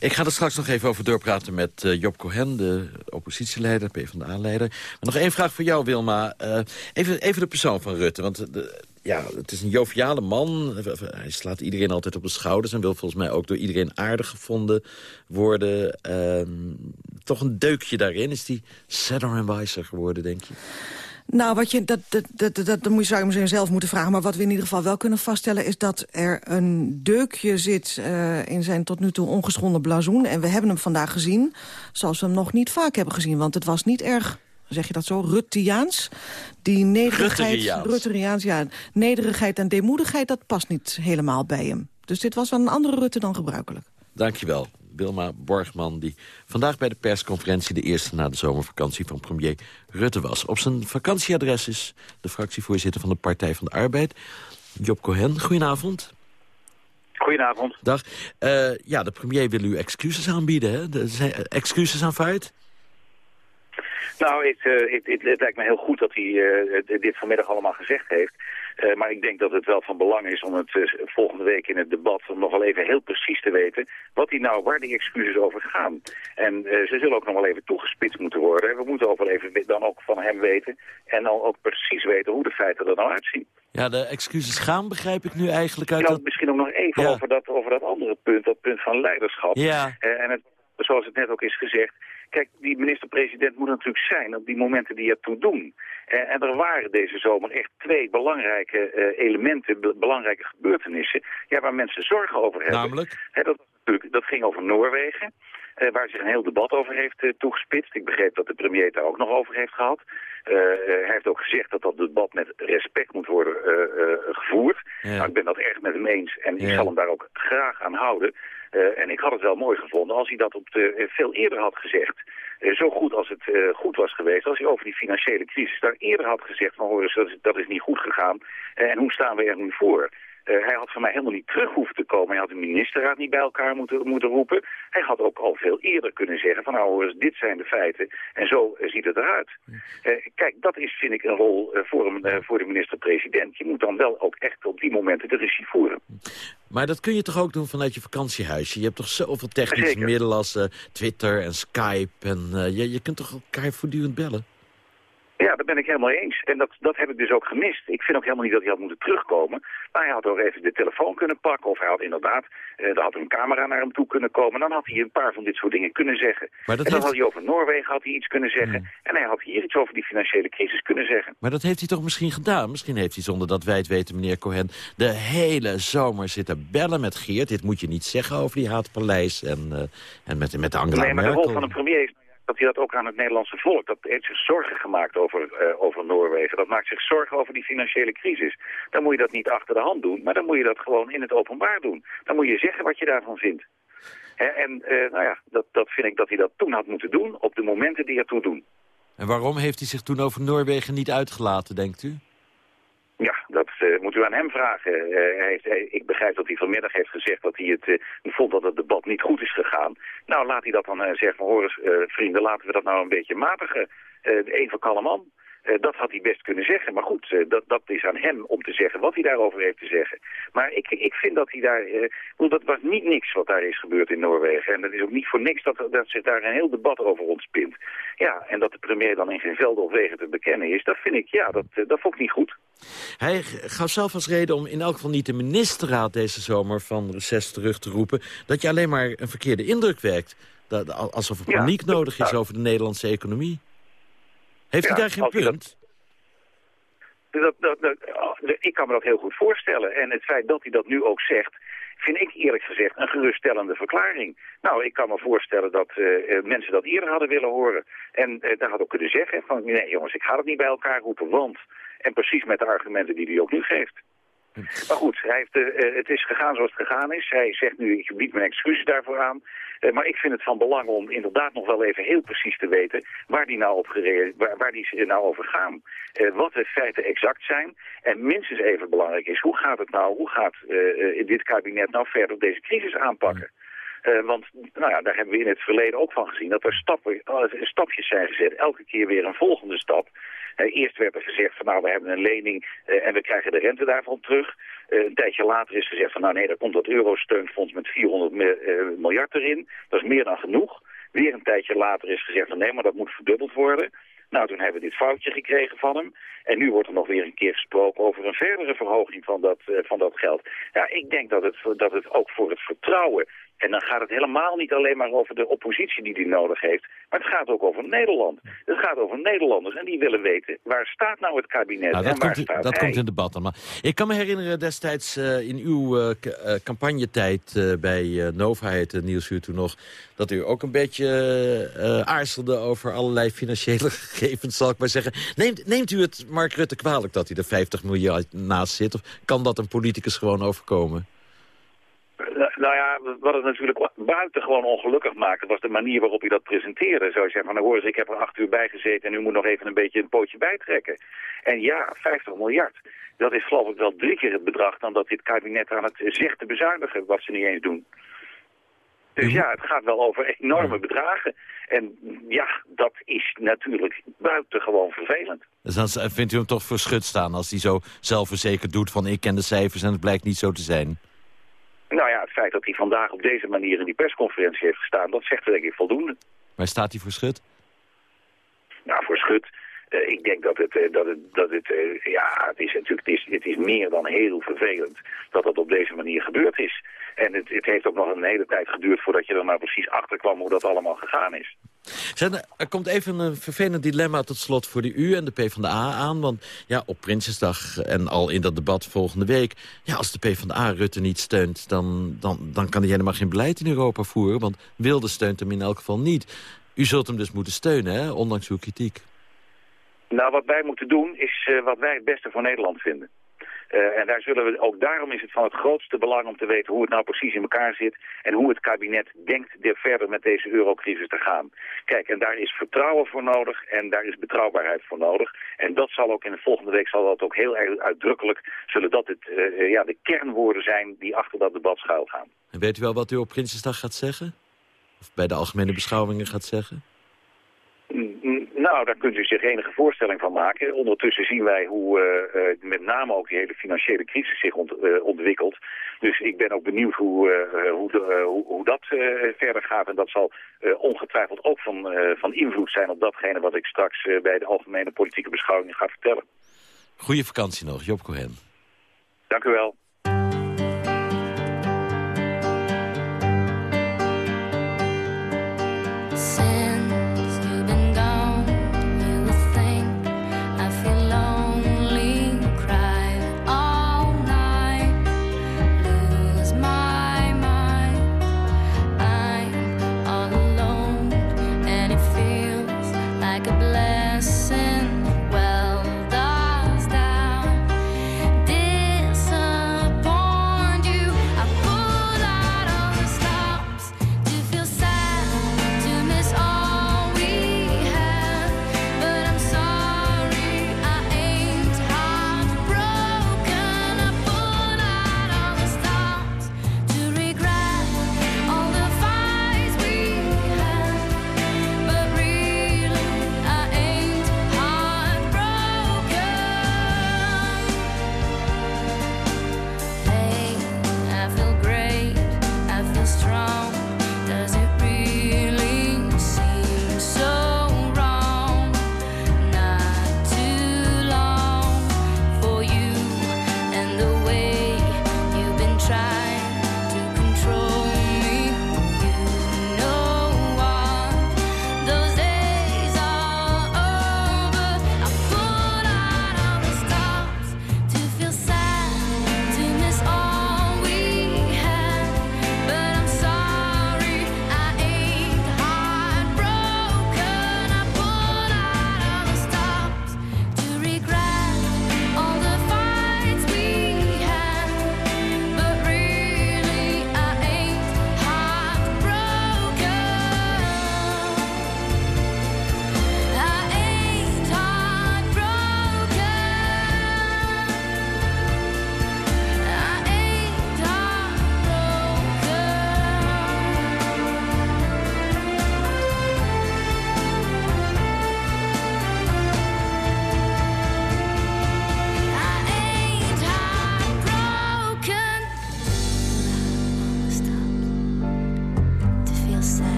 Speaker 6: Ik ga er straks nog even over doorpraten met eh, Job Cohen, de oppositieleider, PvdA-leider. Maar nog één vraag voor jou, Wilma. Eh, even, even de persoon van Rutte, want eh, ja, het is een joviale man. Hij slaat iedereen altijd op de schouders... en wil volgens mij ook door iedereen aardig gevonden worden. Ehm, toch een deukje daarin. Is die sadder en wijzer geworden, denk je?
Speaker 15: Nou, wat je, dat, dat, dat, dat, dat moet je, zou je misschien zelf moeten vragen. Maar wat we in ieder geval wel kunnen vaststellen... is dat er een deukje zit eh, in zijn tot nu toe ongeschonden blazoen. En we hebben hem vandaag gezien, zoals we hem nog niet vaak hebben gezien. Want het was niet erg, zeg je dat zo, Ruttiaans. Die nederigheid,
Speaker 6: Rutteriaans.
Speaker 15: Rutteriaans, ja, nederigheid en deemoedigheid... dat past niet helemaal bij hem. Dus dit was wel een andere Rutte dan gebruikelijk.
Speaker 6: Dankjewel. Wilma Borgman, die vandaag bij de persconferentie... de eerste na de zomervakantie van premier Rutte was. Op zijn vakantieadres is de fractievoorzitter van de Partij van de Arbeid... Job Cohen. Goedenavond.
Speaker 16: Goedenavond.
Speaker 6: Dag. Eh, ja, de premier wil u excuses aanbieden, hè? De, zijn, excuses aanvaard?
Speaker 16: Nou, ik, eh, het, het lijkt me heel goed dat hij eh, dit vanmiddag allemaal gezegd heeft. Eh, maar ik denk dat het wel van belang is om het eh, volgende week in het debat... om nog wel even heel precies te weten wat hij nou, waar die excuses over gaan. En eh, ze zullen ook nog wel even toegespitst moeten worden. We moeten ook wel even dan ook van hem weten... en dan ook precies weten hoe de feiten er nou uitzien.
Speaker 6: Ja, de excuses gaan, begrijp ik nu eigenlijk uit
Speaker 16: Nou,
Speaker 6: dat...
Speaker 16: misschien ook nog even
Speaker 6: Ja.
Speaker 16: over, dat, over dat andere punt, dat punt van leiderschap.
Speaker 6: Ja.
Speaker 16: En het, zoals het net ook is gezegd, kijk, die minister-president moet natuurlijk zijn op die momenten die ertoe doen. Eh, en er waren deze zomer echt twee belangrijke eh, elementen, be- belangrijke gebeurtenissen, ja, waar mensen zorgen over hebben.
Speaker 6: Namelijk?
Speaker 16: Dat, natuurlijk- dat ging over Noorwegen. eh, waar zich een heel debat over heeft toegespitst. Ik begreep dat de premier het daar ook nog over heeft gehad. Eh, eh, hij heeft ook gezegd dat dat debat met respect moet worden gevoerd.
Speaker 6: Ja.
Speaker 16: Nou, ik ben dat erg met hem eens en ik zal hem daar ook graag aan houden. Eh, en ik had het wel mooi gevonden als hij dat op de, eh, veel eerder had gezegd. Eh, zo goed als het goed was geweest, als hij over die financiële crisis daar eerder had gezegd van hoor dat is, dat is niet goed gegaan. En hoe staan we er nu voor? Eh, hij had van mij helemaal niet terug hoeven te komen. Hij had de ministerraad niet bij elkaar moeten, moeten roepen. Hij had ook al veel eerder kunnen zeggen van nou dit zijn de feiten en zo eh, ziet het eruit. Eh, kijk, dat is vind ik een rol voor, een, voor de minister-president. Je moet dan wel ook echt op die momenten de regie voeren.
Speaker 6: Maar dat kun je toch ook doen vanuit je vakantiehuisje? Je hebt toch zoveel technische middelen als eh, Twitter en Skype. En, je, je kunt toch elkaar voortdurend bellen?
Speaker 16: Ja, daar ben ik helemaal eens. En dat, dat heb ik dus ook gemist. Ik vind ook helemaal niet dat hij had moeten terugkomen. Maar hij had ook even de telefoon kunnen pakken. Of hij had inderdaad, eh, er had een camera naar hem toe kunnen komen. Dan had hij een paar van dit soort dingen kunnen zeggen.
Speaker 6: Maar dat
Speaker 16: en dan
Speaker 6: heeft-
Speaker 16: had hij over Noorwegen had hij iets kunnen zeggen. En hij had hier iets over die financiële crisis kunnen zeggen.
Speaker 6: Maar dat heeft hij toch misschien gedaan? Misschien heeft hij zonder dat wij het weten, meneer Cohen... de hele zomer zitten bellen met Geert. Dit moet je niet zeggen over die haatpaleis en, eh, en met, met Angela
Speaker 16: nee, maar de rol van een premier is dat hij dat ook aan het Nederlandse volk. Dat heeft zich zorgen gemaakt over, eh, over Noorwegen. Dat maakt zich zorgen over die financiële crisis. Dan moet je dat niet achter de hand doen, maar dan moet je dat gewoon in het openbaar doen. Dan moet je zeggen wat je daarvan vindt. Hè, en eh, nou ja, dat, dat vind ik dat hij dat toen had moeten doen, op de momenten die ertoe doen.
Speaker 6: En waarom heeft hij zich toen over Noorwegen niet uitgelaten, denkt u?
Speaker 16: Ja, dat eh, moet u aan hem vragen. Eh, hij ik begrijp dat hij vanmiddag heeft gezegd dat hij het eh, vond dat het debat niet goed is gegaan. Nou, laat hij dat dan zeggen van, hoor eens, vrienden, laten we dat nou een beetje matigen. Even kalm man. Eh, dat had hij best kunnen zeggen. Maar goed, eh, dat, dat is aan hem om te zeggen wat hij daarover heeft te zeggen. Maar ik, ik vind dat hij daar... eh, ik bedoel, dat was niet niks wat daar is gebeurd in Noorwegen. En dat is ook niet voor niks dat, dat zich daar een heel debat over ontspint. Ja, en dat de premier dan in geen velden of wegen te bekennen is, dat vind ik, ja, dat, eh, dat vond ik niet goed.
Speaker 6: Hij gaf zelf als reden om in elk geval niet de ministerraad deze zomer van reces terug te roepen... dat je alleen maar een verkeerde indruk wekt. Dat, al- alsof er
Speaker 16: Ja,
Speaker 6: paniek nodig is over de Nederlandse economie. Heeft u daar geen punt?
Speaker 16: Dat, dat, dat, oh, ik kan me dat heel goed voorstellen. En het feit dat hij dat nu ook zegt, vind ik eerlijk gezegd een geruststellende verklaring. Nou, ik kan me voorstellen dat eh, eh, mensen dat eerder hadden willen horen. En eh, daar had ook kunnen zeggen van, nee jongens, ik ga het niet bij elkaar roepen, want... En precies met de argumenten die hij ook nu geeft. Maar goed, hij heeft, eh, eh, het is gegaan zoals het gegaan is. Hij zegt nu, ik bied mijn excuses daarvoor aan. Eh, maar ik vind het van belang om inderdaad nog wel even heel precies te weten... waar die nou, op waar, waar die nou over gaan. Wat de feiten exact zijn. En minstens even belangrijk is, hoe gaat het nou, hoe gaat dit kabinet nou verder deze crisis aanpakken? Want nou ja, daar hebben we in het verleden ook van gezien dat er stappen, stapjes zijn gezet. Elke keer weer een volgende stap. Eh, eerst werd er gezegd van nou we hebben een lening eh, en we krijgen de rente daarvan terug. Eh, een tijdje later is gezegd van nou nee, daar komt dat eurosteunfonds met 400 mi- eh, miljard erin. Dat is meer dan genoeg. Weer een tijdje later is gezegd van nee, maar dat moet verdubbeld worden. Nou, toen hebben we dit foutje gekregen van hem. En nu wordt er nog weer een keer gesproken over een verdere verhoging van dat, van dat geld. Ja, ik denk dat het, dat het ook voor het vertrouwen... En dan gaat het helemaal niet alleen maar over de oppositie die die nodig heeft. Maar het gaat ook over Nederland. Het gaat over Nederlanders. En die willen weten, waar staat nou het kabinet?
Speaker 6: Nou,
Speaker 16: en
Speaker 6: dat
Speaker 16: waar
Speaker 6: komt,
Speaker 16: staat
Speaker 6: dat
Speaker 16: hij?
Speaker 6: komt in debat dan. Maar ik kan me herinneren destijds eh, in uw eh, eh, campagnetijd eh, bij Nova, heette Nieuwsuur toen nog... dat u ook een beetje aarzelde over allerlei financiële gegevens, zal ik maar zeggen. Neemt, neemt u het Mark Rutte kwalijk dat hij er 50 miljard naast zit? Of kan dat een politicus gewoon overkomen?
Speaker 16: Nou nou ja, wat het natuurlijk buitengewoon ongelukkig maakte... was de manier waarop hij dat presenteerde. Zou je van, nou hoor eens, ik heb er acht uur bij gezeten... en u moet nog even een beetje een pootje bijtrekken. En ja, 50 miljard. Dat is geloof ik wel drie keer het bedrag... dan dat dit kabinet aan het zegt te bezuinigen... wat ze niet eens doen. Dus ja, het gaat wel over enorme bedragen. En ja, dat is natuurlijk buitengewoon vervelend.
Speaker 6: Dus dan vindt u hem toch voor schut staan als hij zo zelfverzekerd doet van ik ken de cijfers en het blijkt niet zo te zijn?
Speaker 16: Nou ja, het feit dat hij vandaag op deze manier in die persconferentie heeft gestaan... dat zegt denk ik voldoende.
Speaker 6: Waar staat hij voor schut?
Speaker 16: Nou, voor Schut, eh, ik denk dat het, eh, dat het, dat het eh, ja, het is natuurlijk, het is, het is meer dan heel vervelend dat dat op deze manier gebeurd is. En het, het heeft ook nog een hele tijd geduurd voordat je er nou precies achter kwam hoe dat allemaal gegaan is.
Speaker 6: Nou, er komt even een vervelend dilemma tot slot voor de U en de PvdA aan. Want ja, op Prinsjesdag en al in dat debat volgende week... ja, als de PvdA Rutte niet steunt, dan, dan, dan kan hij helemaal geen beleid in Europa voeren. Want Wilde steunt hem in elk geval niet. U zult hem dus moeten steunen, hè, ondanks uw kritiek.
Speaker 16: Nou, wat wij moeten doen is eh, wat wij het beste voor Nederland vinden.
Speaker 5: Eh, en daar zullen we, ook daarom is het van het grootste belang om te weten hoe het nou precies in elkaar zit en hoe het kabinet denkt er verder met deze eurocrisis te gaan. Kijk, en daar is vertrouwen voor nodig en daar is betrouwbaarheid voor nodig. En dat zal ook in de volgende week zal dat ook heel erg uitdrukkelijk, zullen dat het, eh, ja, de kernwoorden zijn die achter dat debat schuilgaan.
Speaker 6: En weet u wel wat u op Prinsjesdag gaat zeggen? Of bij de algemene beschouwingen gaat zeggen?
Speaker 5: Nou, daar kunt u zich enige voorstelling van maken. Ondertussen zien wij hoe eh, eh, met name ook die hele financiële crisis zich ont- eh, ontwikkelt. Dus ik ben ook benieuwd hoe, hoe, de, hoe, hoe dat verder gaat. En dat zal ongetwijfeld ook van, van invloed zijn op datgene wat ik straks bij de algemene politieke beschouwingen ga vertellen.
Speaker 6: Goeie vakantie nog, Job Cohen.
Speaker 5: Dank u wel.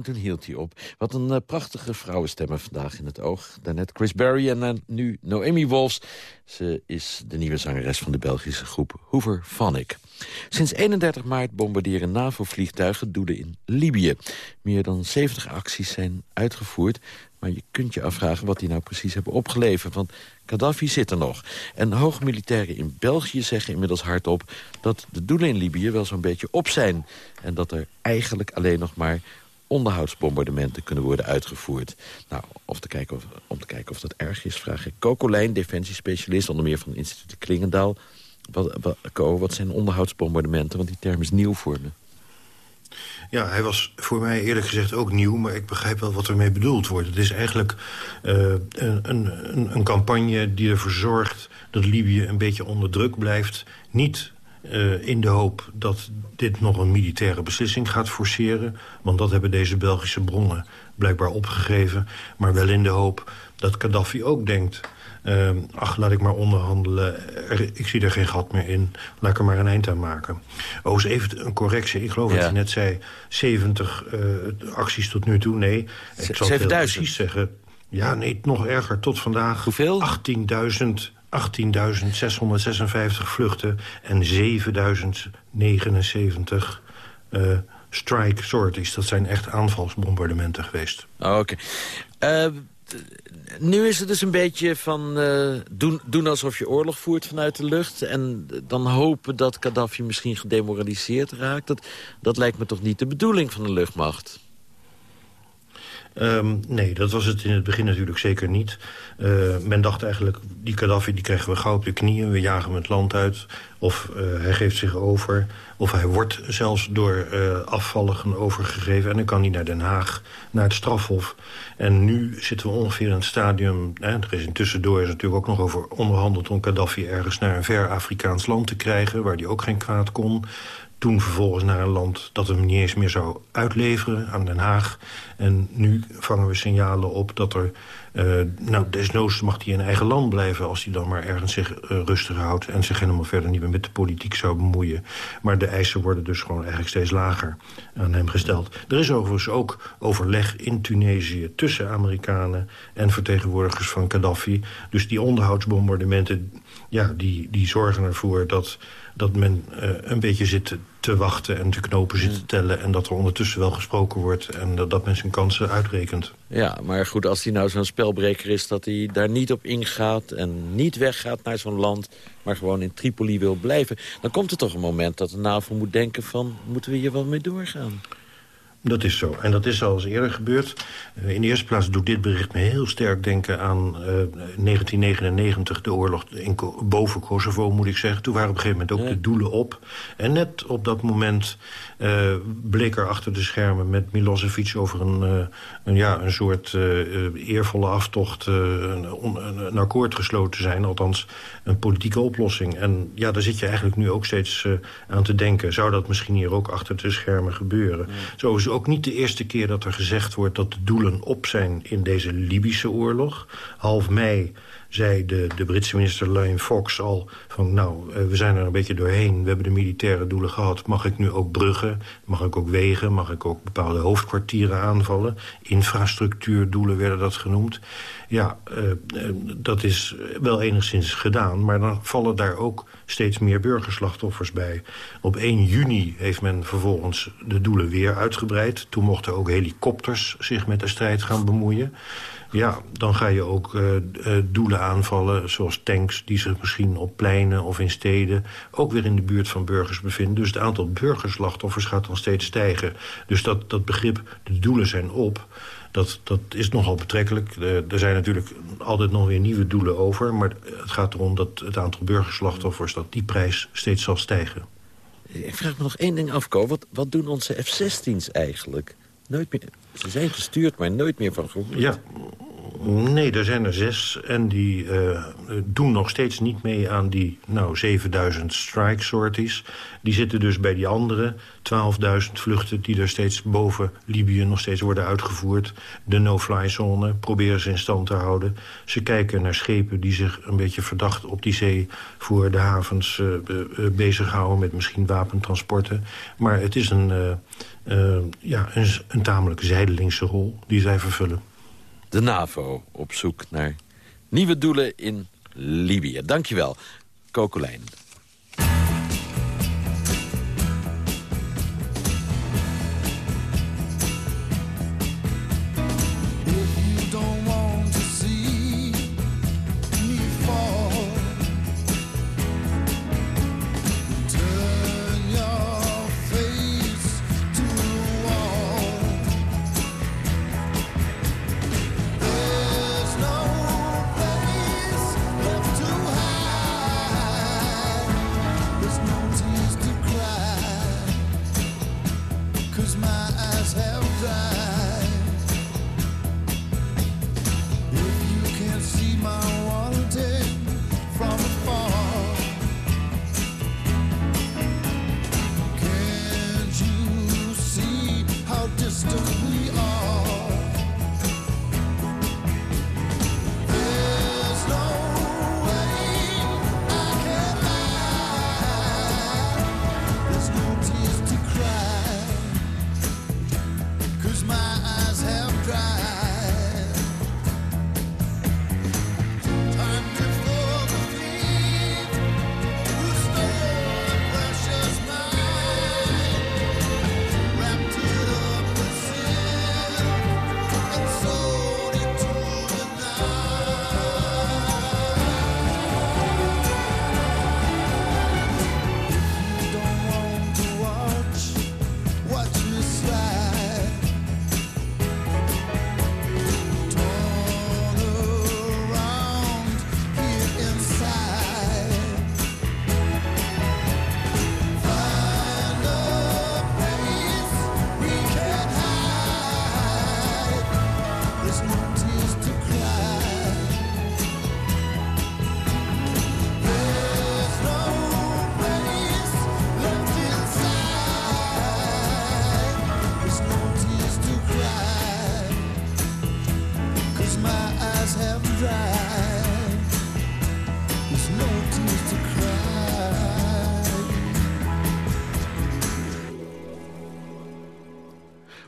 Speaker 6: Toen hield hij op. Wat een eh, prachtige vrouwenstemmen vandaag in het oog. Daarnet Chris Berry en eh, nu Noemi Wolfs. Ze is de nieuwe zangeres van de Belgische groep Hoover Phonic. Sinds 31 maart bombarderen NAVO-vliegtuigen doelen in Libië. Meer dan 70 acties zijn uitgevoerd. Maar je kunt je afvragen wat die nou precies hebben opgeleverd. Want Gaddafi zit er nog. En hoogmilitairen in België zeggen inmiddels hardop... dat de doelen in Libië wel zo'n beetje op zijn. En dat er eigenlijk alleen nog maar onderhoudsbombardementen kunnen worden uitgevoerd. Nou, of te kijken of, om te kijken of dat erg is, vraag ik Coco Lijn, defensiespecialist... onder meer van Instituut Klingendaal. Wat, wat, Co, wat zijn onderhoudsbombardementen? Want die term is nieuw voor me.
Speaker 17: Ja, hij was voor mij eerlijk gezegd ook nieuw... maar ik begrijp wel wat ermee bedoeld wordt. Het is eigenlijk uh, een, een, een campagne die ervoor zorgt... dat Libië een beetje onder druk blijft. Niet uh, in de hoop dat dit nog een militaire beslissing gaat forceren. Want dat hebben deze Belgische bronnen blijkbaar opgegeven. Maar wel in de hoop dat Gaddafi ook denkt... Uh, ach, laat ik maar onderhandelen. Er, ik zie er geen gat meer in. Laat ik er maar een eind aan maken. Oh, eens even een correctie. Ik geloof ja. dat je net zei 70 uh, acties tot nu toe. Nee, ik zal het precies zeggen. Ja, nee, nog erger. Tot vandaag
Speaker 6: Hoeveel?
Speaker 17: 18.000 18.656 vluchten en 7.079 uh, strike sorties. Dat zijn echt aanvalsbombardementen geweest.
Speaker 6: Oh, Oké. Eh, nu is het dus een beetje van eh, doen, doen alsof je oorlog voert vanuit de lucht... en dan hopen dat Gaddafi misschien gedemoraliseerd raakt. Dat, dat lijkt me toch niet de bedoeling van de luchtmacht?
Speaker 17: Ehm, nee, dat was het in het begin natuurlijk zeker niet. Eh, men dacht eigenlijk, die Gaddafi die krijgen we gauw op de knieën. We jagen hem het land uit. Of eh, hij geeft zich over. Of hij wordt zelfs door uh, afvalligen overgegeven. En dan kan hij naar Den Haag, naar het strafhof. En nu zitten we ongeveer in het stadium... Hè, er is intussendoor is natuurlijk ook nog over onderhandeld... om Gaddafi ergens naar een ver Afrikaans land te krijgen... waar hij ook geen kwaad kon toen vervolgens naar een land dat hem niet eens meer zou uitleveren aan Den Haag. En nu vangen we signalen op dat er... Uh, nou, desnoods mag hij in eigen land blijven... als hij dan maar ergens zich uh, rustig houdt... en zich helemaal verder niet meer met de politiek zou bemoeien. Maar de eisen worden dus gewoon eigenlijk steeds lager aan hem gesteld. Er is overigens ook overleg in Tunesië tussen Amerikanen... en vertegenwoordigers van Gaddafi. Dus die onderhoudsbombardementen, ja, die, die zorgen ervoor dat dat men uh, een beetje zit te wachten en te knopen zit te tellen... en dat er ondertussen wel gesproken wordt en dat, dat men zijn kansen uitrekent.
Speaker 6: Ja, maar goed, als hij nou zo'n spelbreker is... dat hij daar niet op ingaat en niet weggaat naar zo'n land... maar gewoon in Tripoli wil blijven... dan komt er toch een moment dat de NAVO moet denken van... moeten we hier wel mee doorgaan?
Speaker 17: Dat is zo. En dat is al eens eerder gebeurd. Uh, in de eerste plaats doet dit bericht me heel sterk denken aan uh, 1999, de oorlog in, boven Kosovo, moet ik zeggen. Toen waren op een gegeven moment ook ja. de doelen op. En net op dat moment uh, bleek er achter de schermen met Milosevic over een, uh, een, ja, een soort uh, eervolle aftocht een, een, een, akkoord gesloten te zijn. Althans, een politieke oplossing. En ja, daar zit je eigenlijk nu ook steeds aan te denken. Zou dat misschien hier ook achter de schermen gebeuren? Ja. Zo is ook niet de eerste keer dat er gezegd wordt dat de doelen op zijn in deze Libische oorlog. Half mei zei de, de Britse minister Lane Fox al van... nou, we zijn er een beetje doorheen, we hebben de militaire doelen gehad. Mag ik nu ook bruggen, mag ik ook wegen, mag ik ook bepaalde hoofdkwartieren aanvallen? Infrastructuurdoelen werden dat genoemd. Ja, uh, dat is wel enigszins gedaan, maar dan vallen daar ook steeds meer burgerslachtoffers bij. Op 1 juni heeft men vervolgens de doelen weer uitgebreid. Toen mochten ook helikopters zich met de strijd gaan bemoeien. Ja, dan ga je ook uh, uh, doelen aanvallen, zoals tanks... die zich misschien op pleinen of in steden... ook weer in de buurt van burgers bevinden. Dus het aantal burgerslachtoffers gaat dan steeds stijgen. Dus dat, dat begrip, de doelen zijn op... Dat, dat is nogal betrekkelijk. Er zijn natuurlijk altijd nog weer nieuwe doelen over... maar het gaat erom dat het aantal burgerslachtoffers... dat die prijs steeds zal stijgen.
Speaker 6: Ik vraag me nog één ding af, Ko. Wat, wat doen onze F-16's eigenlijk? Nooit meer, ze zijn gestuurd, maar nooit meer van gehoord.
Speaker 17: Ja, nee, er zijn er zes. En die uh, doen nog steeds niet mee aan die nou, 7000 strike sorties. Die zitten dus bij die andere 12.000 vluchten... die er steeds boven Libië nog steeds worden uitgevoerd. De no-fly zone proberen ze in stand te houden. Ze kijken naar schepen die zich een beetje verdacht op die zee... voor de havens uh, uh, bezighouden met misschien wapentransporten. Maar het is een... ja, een, een tamelijk zijdelingse rol die zij vervullen.
Speaker 6: De NAVO op zoek naar nieuwe doelen in Libië. Dankjewel, Kokolijn.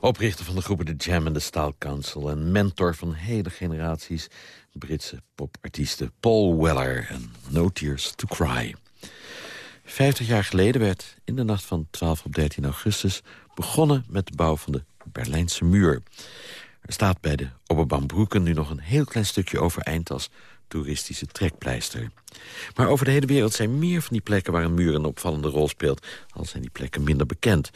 Speaker 6: Oprichter van de groepen The Jam en The Style Council... en mentor van hele generaties Britse popartiesten Paul Weller en No Tears to Cry. Vijftig jaar geleden werd in de nacht van 12 op 13 augustus... begonnen met de bouw van de Berlijnse muur. Er staat bij de Oberbambroeken nu nog een heel klein stukje overeind... als toeristische trekpleister. Maar over de hele wereld zijn meer van die plekken... waar een muur een opvallende rol speelt, al zijn die plekken minder bekend.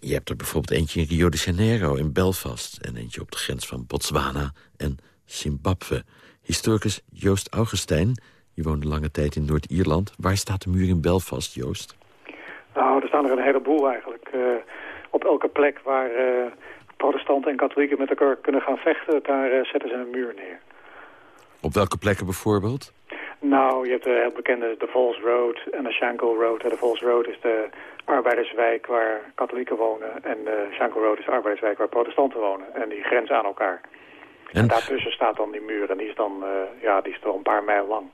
Speaker 6: Je hebt er bijvoorbeeld eentje in Rio de Janeiro, in Belfast... en eentje op de grens van Botswana en Zimbabwe. Historicus Joost Augustijn, je woonde lange tijd in Noord-Ierland. Waar staat de muur in Belfast, Joost?
Speaker 18: Nou, er staan er een heleboel eigenlijk. Eh, op elke plek waar eh, protestanten en katholieken met elkaar kunnen gaan vechten... daar eh, zetten ze een muur neer.
Speaker 6: Op welke plekken bijvoorbeeld?
Speaker 18: Nou, je hebt de heel bekende de Falls Road en de Shankill Road. De Falls Road is de arbeiderswijk waar katholieken wonen. En de Shankill Road is de arbeiderswijk waar protestanten wonen. En die grenzen aan elkaar. En, daartussen staat dan die muur. En die is dan eh, ja, die is wel een paar mijl lang.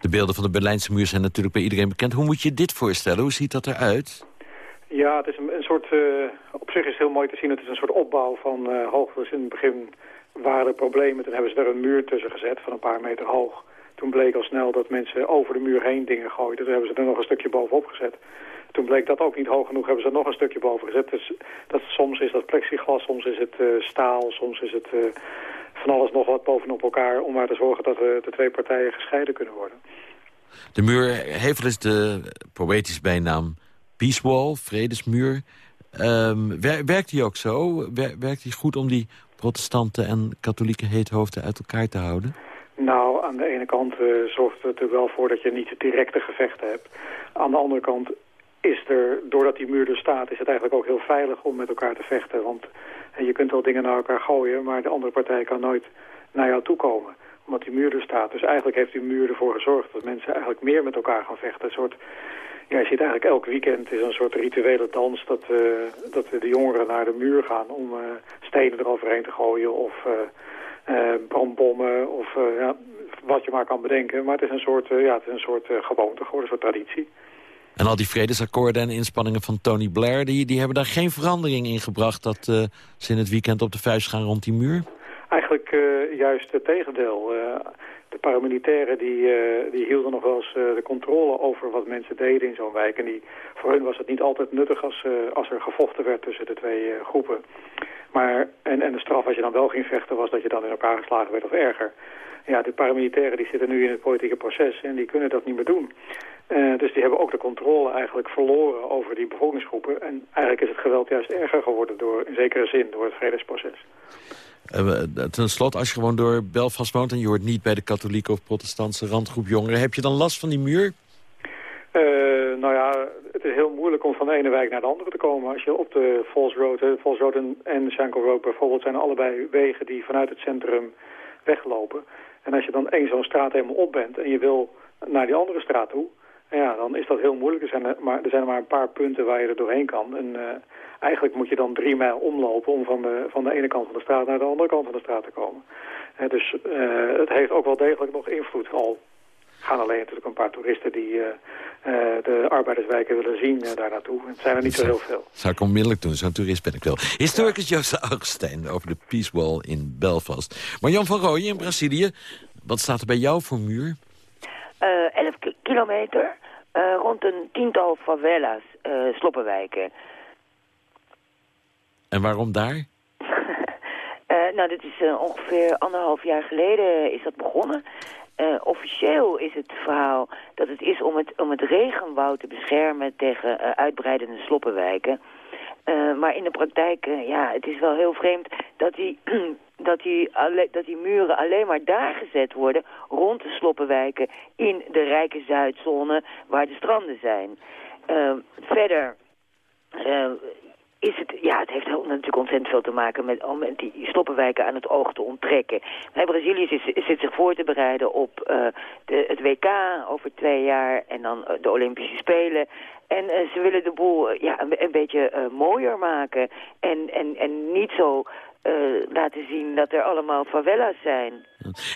Speaker 6: De beelden van de Berlijnse muur zijn natuurlijk bij iedereen bekend. Hoe moet je dit voorstellen? Hoe ziet dat eruit?
Speaker 18: Ja, het is een, een soort... eh, op zich is het heel mooi te zien. Het is een soort opbouw van eh hoogte. Dus in het begin waren er problemen. Toen hebben ze er een muur tussen gezet van een paar meter hoog. Toen bleek al snel dat mensen over de muur heen dingen gooiden. Toen hebben ze er nog een stukje bovenop gezet. Toen bleek dat ook niet hoog genoeg, hebben ze er nog een stukje boven gezet. Dus dat, soms is dat plexiglas, soms is het eh, staal, soms is het eh, van alles nog wat bovenop elkaar... om maar te zorgen dat eh, de twee partijen gescheiden kunnen worden.
Speaker 6: De muur heeft wel eens de poëtische bijnaam Peace Wall, vredesmuur. Ehm, wer- werkt die ook zo? Wer- werkt die goed om die protestanten en katholieke heethoofden uit elkaar te houden?
Speaker 18: Nou, aan de ene kant eh, zorgt het er wel voor dat je niet directe gevechten hebt. Aan de andere kant is er, doordat die muur er staat, is het eigenlijk ook heel veilig om met elkaar te vechten. Want eh, je kunt wel dingen naar elkaar gooien, maar de andere partij kan nooit naar jou toe komen. Omdat die muur er staat. Dus eigenlijk heeft die muur ervoor gezorgd dat mensen eigenlijk meer met elkaar gaan vechten. Een soort, ja, je ziet eigenlijk elk weekend is een soort rituele dans dat, eh, dat de jongeren naar de muur gaan om eh, stenen eroverheen te gooien of... eh, brandbommen of ja, wat je maar kan bedenken. Maar het is een soort, ja, het is een soort gewoonte geworden, een soort traditie.
Speaker 6: En al die vredesakkoorden en inspanningen van Tony Blair... die, die hebben daar geen verandering in gebracht... dat eh, ze in het weekend op de vuist gaan rond die muur?
Speaker 18: Eigenlijk eh, juist het tegendeel. Eh, de paramilitairen die, die hielden nog wel eens de controle over wat mensen deden in zo'n wijk. En die, voor hun was het niet altijd nuttig als, als er gevochten werd tussen de twee groepen. Maar, en, en de straf als je dan wel ging vechten was dat je dan in elkaar geslagen werd of erger. Ja, de paramilitairen die zitten nu in het politieke proces en die kunnen dat niet meer doen. Eh, dus die hebben ook de controle eigenlijk verloren over die bevolkingsgroepen. En eigenlijk is het geweld juist erger geworden door, in zekere zin, door het vredesproces.
Speaker 6: Uh, ten slotte, als je gewoon door Belfast woont... en je hoort niet bij de katholieke of protestantse randgroep jongeren... heb je dan last van die muur?
Speaker 18: Eh, nou ja, het is heel moeilijk om van de ene wijk naar de andere te komen. Als je op de Falls Road, hè, Falls Road en, en Shankill Road bijvoorbeeld... zijn allebei wegen die vanuit het centrum weglopen. En als je dan één zo'n straat helemaal op bent en je wil naar die andere straat toe... ja, dan is dat heel moeilijk. Er zijn er, maar, er zijn er maar een paar punten waar je er doorheen kan. En uh, eigenlijk moet je dan drie mijl omlopen om van de, van de ene kant van de straat naar de andere kant van de straat te komen. Uh, dus uh, het heeft ook wel degelijk nog invloed. Al gaan alleen natuurlijk een paar toeristen die uh, uh, de arbeiderswijken willen zien uh, daar naartoe. Het zijn er niet zo heel veel.
Speaker 6: Zou ik onmiddellijk doen, zo'n toerist ben ik wel. Historicus ja. Joost Augustijn over de Peace Wall in Belfast. Maar Jan van Rooyen in Brazilië, wat staat er bij jou voor muur?
Speaker 19: Uh, 11 kilometer, uh, rond een tiental favelas, uh, sloppenwijken.
Speaker 6: En waarom daar?
Speaker 19: uh, nou, dit is ongeveer anderhalf jaar geleden is dat begonnen. Officieel is het verhaal dat het is om het, om het regenwoud te beschermen tegen uitbreidende sloppenwijken. Uh, maar in de praktijk, ja, het is wel heel vreemd dat die, dat, die dat die muren alleen maar daar gezet worden rond de sloppenwijken in de rijke Zuidzone waar de stranden zijn. verder is het, ja, het heeft natuurlijk ontzettend veel te maken met om die stoppenwijken aan het oog te onttrekken. Hey, Brazilië zit, zit, zich voor te bereiden op uh, de, het WK over twee jaar en dan uh, de Olympische Spelen. En uh, ze willen de boel ja, een beetje mooier maken en, en, en niet zo eh, laten zien dat er allemaal favelas zijn.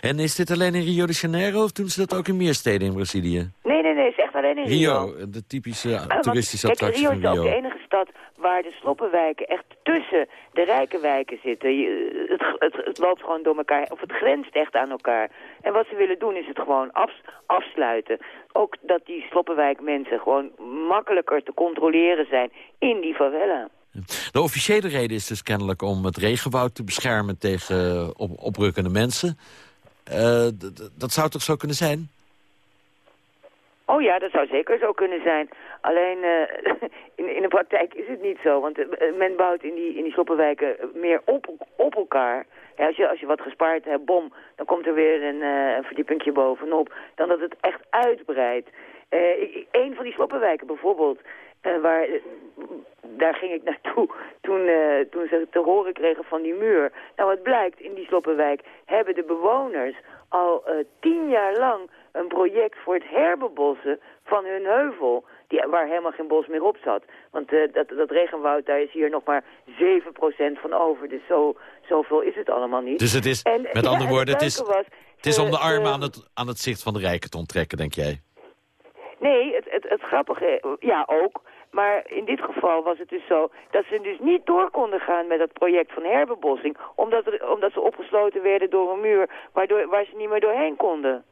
Speaker 6: En is dit alleen in Rio de Janeiro of doen ze dat ook in meer steden in Brazilië?
Speaker 19: Nee, nee, nee, het is echt alleen in Rio.
Speaker 6: Rio, de typische
Speaker 19: want,
Speaker 6: toeristische
Speaker 19: kijk,
Speaker 6: attractie
Speaker 19: Rio
Speaker 6: van
Speaker 19: is ook
Speaker 6: Rio.
Speaker 19: de enige stad waar de sloppenwijken echt tussen de rijke wijken zitten. Je- het, het, het loopt gewoon door elkaar, of het grenst echt aan elkaar. En wat ze willen doen is het gewoon afs- afsluiten. Ook dat die sloppenwijkmensen gewoon makkelijker te controleren zijn in die favela.
Speaker 6: De officiële reden is dus kennelijk om het regenwoud te beschermen tegen eh, op, oprukkende mensen. Eh, dat zou toch zo kunnen zijn?
Speaker 19: Oh ja, dat zou zeker zo kunnen zijn. Alleen eh, in, in de praktijk is het niet zo. Want men bouwt in die, in die sloppenwijken meer op, op elkaar. Als, je, als je wat gespaard hebt, bom, dan komt er weer een, een verdiepingje bovenop. Dan dat het echt uitbreidt. Een van die sloppenwijken bijvoorbeeld, waar, eh, daar ging ik naartoe toen, eh, toen ze te horen kregen van die muur. Nou, wat blijkt, in die sloppenwijk hebben de bewoners al eh, tien jaar lang een project voor het herbebossen van hun heuvel. Die, waar helemaal geen bos meer op zat. Want eh, dat, dat regenwoud, daar is hier nog maar 7% van over. Dus zo, zoveel is het allemaal niet.
Speaker 6: Dus het is,
Speaker 19: En-
Speaker 6: met
Speaker 19: ja,
Speaker 6: andere
Speaker 19: en
Speaker 6: woorden, het is,
Speaker 19: was,
Speaker 6: het is om de
Speaker 19: eh,
Speaker 6: armen
Speaker 19: eh,
Speaker 6: aan het, aan het zicht van de rijken te onttrekken, denk jij?
Speaker 19: Nee, het, het, het grappige, ja ook. Maar in dit geval was het dus zo dat ze dus niet door konden gaan met dat project van herbebossing. Omdat, er, omdat ze opgesloten werden door een muur waardoor, waar ze niet meer doorheen konden.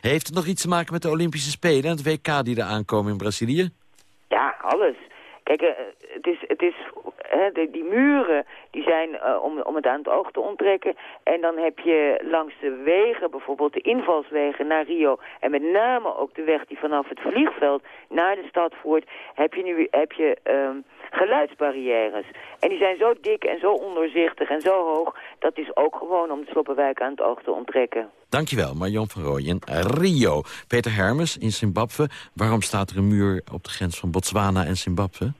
Speaker 6: Heeft het nog iets te maken met de Olympische Spelen en het WK die er aankomen in Brazilië?
Speaker 19: Ja, alles. Kijk, eh, het is, het is, de, die muren die zijn eh, om, om het aan het oog te onttrekken. En dan heb je langs de wegen, bijvoorbeeld de invalswegen naar Rio... en met name ook de weg die vanaf het vliegveld naar de stad voert... heb je nu heb je, ehm, geluidsbarrières. En die zijn zo dik en zo ondoorzichtig en zo hoog... dat is ook gewoon om de sloppenwijk aan het oog te onttrekken.
Speaker 6: Dankjewel, Marion van Rooyen. Rio. Peter Hermes in Zimbabwe. Waarom staat er een muur op de grens van Botswana en Zimbabwe?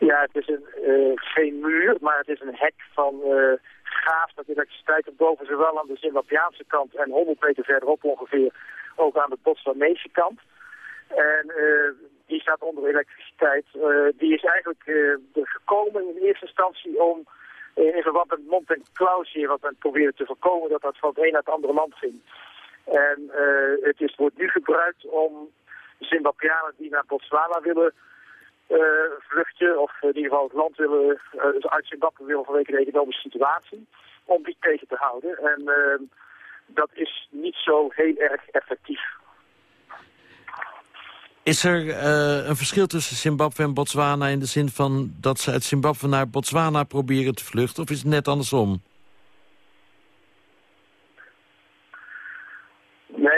Speaker 20: Ja, het is een, eh, geen muur, maar het is een hek van eh gaas met elektriciteit boven zowel aan de Zimbabweaanse kant en 100 meter verderop ongeveer ook aan de Botswanese kant. En eh, die staat onder elektriciteit. Die is eigenlijk gekomen in eerste instantie om in verband met mond- en klauwzeer, wat men probeerde te voorkomen dat dat van het een naar het andere land ging. En het is, wordt nu gebruikt om Zimbabweanen die naar Botswana willen eh, vluchten, of in ieder geval het land willen, dus uit Zimbabwe willen vanwege de economische situatie, om die tegen te houden. En eh, dat is niet zo heel erg effectief.
Speaker 6: Is er eh, een verschil tussen Zimbabwe en Botswana in de zin van dat ze uit Zimbabwe naar Botswana proberen te vluchten? Of is het net andersom?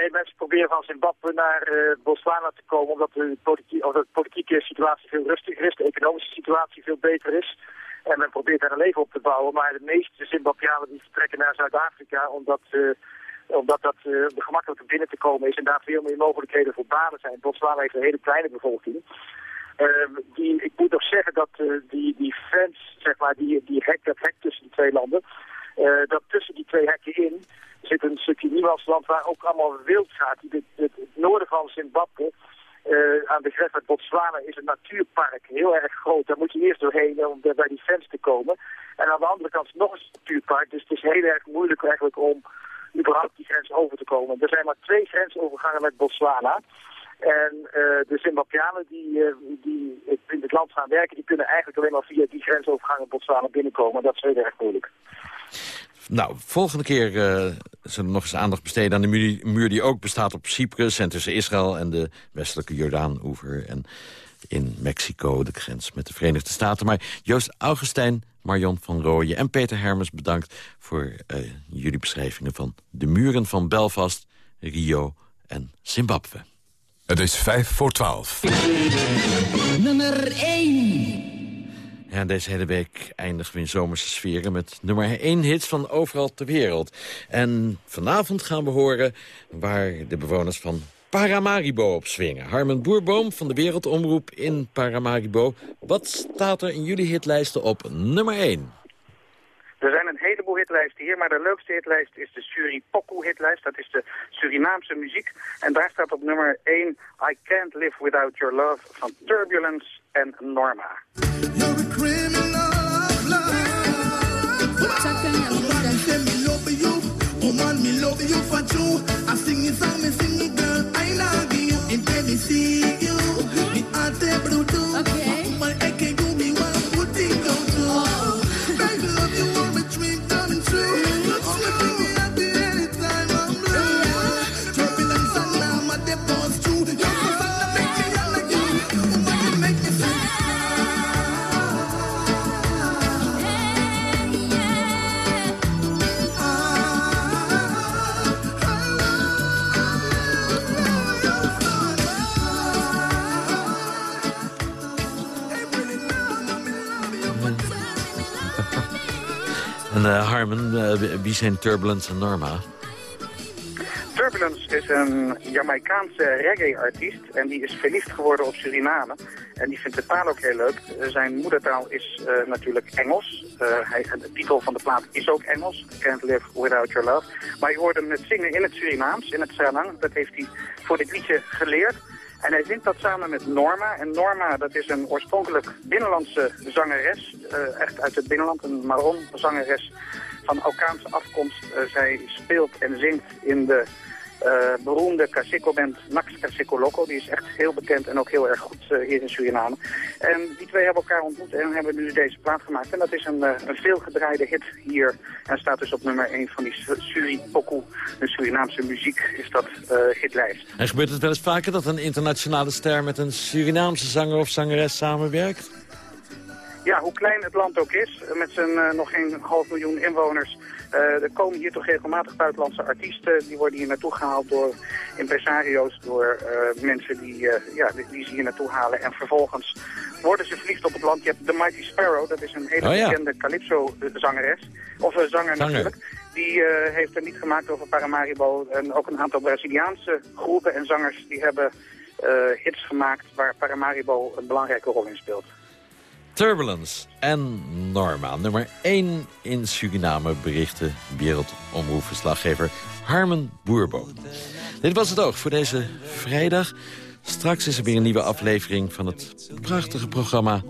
Speaker 20: Nee, mensen proberen van Zimbabwe naar eh, Botswana te komen omdat de, de politieke situatie veel rustiger is, de economische situatie veel beter is. En men probeert daar een leven op te bouwen, maar de meeste Zimbabweanen die vertrekken naar Zuid-Afrika omdat, eh, omdat dat eh, gemakkelijker binnen te komen is en daar veel meer mogelijkheden voor banen zijn. Botswana heeft een hele kleine bevolking. Ehm, die, ik moet nog zeggen dat die, die fence, zeg maar, die, die hek, dat hek tussen die twee landen, dat tussen die twee hekken in zit een stukje niemandsland waar ook allemaal wild gaat. Het, noorden van Zimbabwe, eh, aan de grens met Botswana, is een natuurpark. Heel erg groot. Daar moet je eerst doorheen om bij die fence te komen. En aan de andere kant is nog een natuurpark. Dus het is heel erg moeilijk eigenlijk om überhaupt die grens over te komen. Er zijn maar twee grensovergangen met Botswana. En eh, de Zimbabweanen die, eh, die in het land gaan werken, die kunnen eigenlijk alleen maar via die grensovergangen Botswana binnenkomen. En dat is heel erg moeilijk.
Speaker 6: Nou, volgende keer eh, zullen we nog eens aandacht besteden aan de muur, muur die ook bestaat op Cyprus... en tussen Israël en de westelijke Jordaan-oever... en in Mexico, de grens met de Verenigde Staten. Maar Joost Augustijn, Marion van Rooyen en Peter Hermes bedankt... voor eh, jullie beschrijvingen van de muren van Belfast, Rio en Zimbabwe.
Speaker 4: Het is vijf voor twaalf.
Speaker 21: Nummer 1.
Speaker 6: Ja, deze hele week eindigen we in zomerse sferen met nummer 1 hits van overal ter wereld. En vanavond gaan we horen waar de bewoners van Paramaribo op swingen. Harmen Boerboom van de Wereldomroep in Paramaribo. Wat staat er in jullie hitlijsten op nummer 1?
Speaker 22: Er zijn een heleboel hitlijsten hier, maar de leukste hitlijst is de Suripoku hitlijst. Dat is de Surinaamse muziek. En daar staat op nummer 1 I Can't Live Without Your Love van Turbulence en Norma.
Speaker 21: Woman, say
Speaker 23: me love you. Woman, me love you for true. I sing it song, me sing it, girl. I love you. In Tennessee.
Speaker 6: En eh, Harmon, eh, wie zijn Turbulence en Norma?
Speaker 22: Turbulence is een Jamaicaanse reggae-artiest en die is verliefd geworden op Suriname. En die vindt de taal ook heel leuk. Zijn moedertaal is eh, natuurlijk Engels. Eh, hij, de titel van de plaat is ook Engels. Can't Live Without Your Love. Maar je hoorde hem het zingen in het Surinaams, in het Sanang. Dat heeft hij voor dit liedje geleerd. En hij zingt dat samen met Norma. En Norma, dat is een oorspronkelijk binnenlandse zangeres. eh, echt uit het binnenland, een Maron zangeres van Alkaanse afkomst. Eh, zij speelt en zingt in de eh, beroemde Cacico-band Nax Cacico Loco. Die is echt heel bekend en ook heel erg goed eh, hier in Suriname. En die twee hebben elkaar ontmoet en hebben nu deze plaat gemaakt. En dat is een, een veelgedraaide hit hier. En staat dus op nummer 1 van die Suripoku, de Surinaamse muziek, is dat hitlijst.
Speaker 6: En gebeurt het wel eens vaker dat een internationale ster... met een Surinaamse zanger of zangeres samenwerkt?
Speaker 22: Ja, hoe klein het land ook is, met zijn nog geen half miljoen inwoners, er komen hier toch regelmatig buitenlandse artiesten. Die worden hier naartoe gehaald door impresario's, door eh, mensen die, eh, ja, die, die ze hier naartoe halen. En vervolgens worden ze verliefd op het land. Je hebt The Mighty Sparrow, dat is een hele
Speaker 6: Oh ja.
Speaker 22: bekende calypso-zangeres. Of zanger,
Speaker 6: Zanger.
Speaker 22: natuurlijk. Die eh, heeft een lied gemaakt over Paramaribo. En ook een aantal Braziliaanse groepen en zangers die hebben eh, hits gemaakt waar Paramaribo een belangrijke rol in speelt.
Speaker 6: Turbulence en Norma. Nummer 1 in Suriname berichtte wereldomroepverslaggever Harmen Boerbo. Dit was het oog voor deze vrijdag. Straks is er weer een nieuwe aflevering van het prachtige programma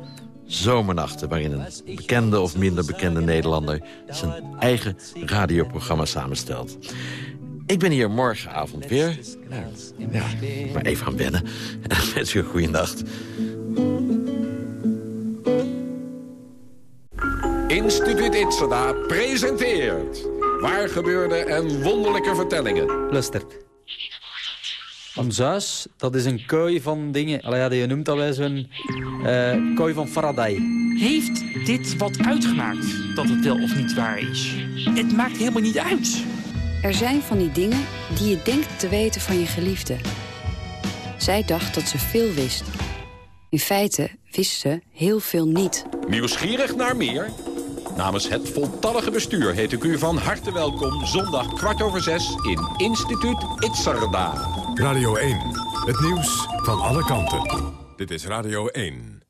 Speaker 6: Zomernachten... waarin een bekende of minder bekende Nederlander zijn eigen radioprogramma samenstelt. Ik ben hier morgenavond weer. Nou, ja, maar even aan wennen. En wens u een goede nacht.
Speaker 24: Instituut Itzada presenteert... Waar gebeurde en wonderlijke vertellingen.
Speaker 25: Luistert. Ons huis, dat is een kooi van dingen. Allee, ja, je noemt dat wel zo'n eh kooi van Faraday.
Speaker 26: Heeft dit wat uitgemaakt dat het wel of niet waar is? Het maakt helemaal niet uit.
Speaker 27: Er zijn van die dingen die je denkt te weten van je geliefde. Zij dacht dat ze veel wist. In feite wist ze heel veel niet.
Speaker 24: Nieuwsgierig naar meer? Namens het voltallige bestuur heet ik u van harte welkom... zondag kwart over zes in Instituut Itzerda.
Speaker 4: Radio 1, het nieuws van alle kanten. Dit is Radio 1.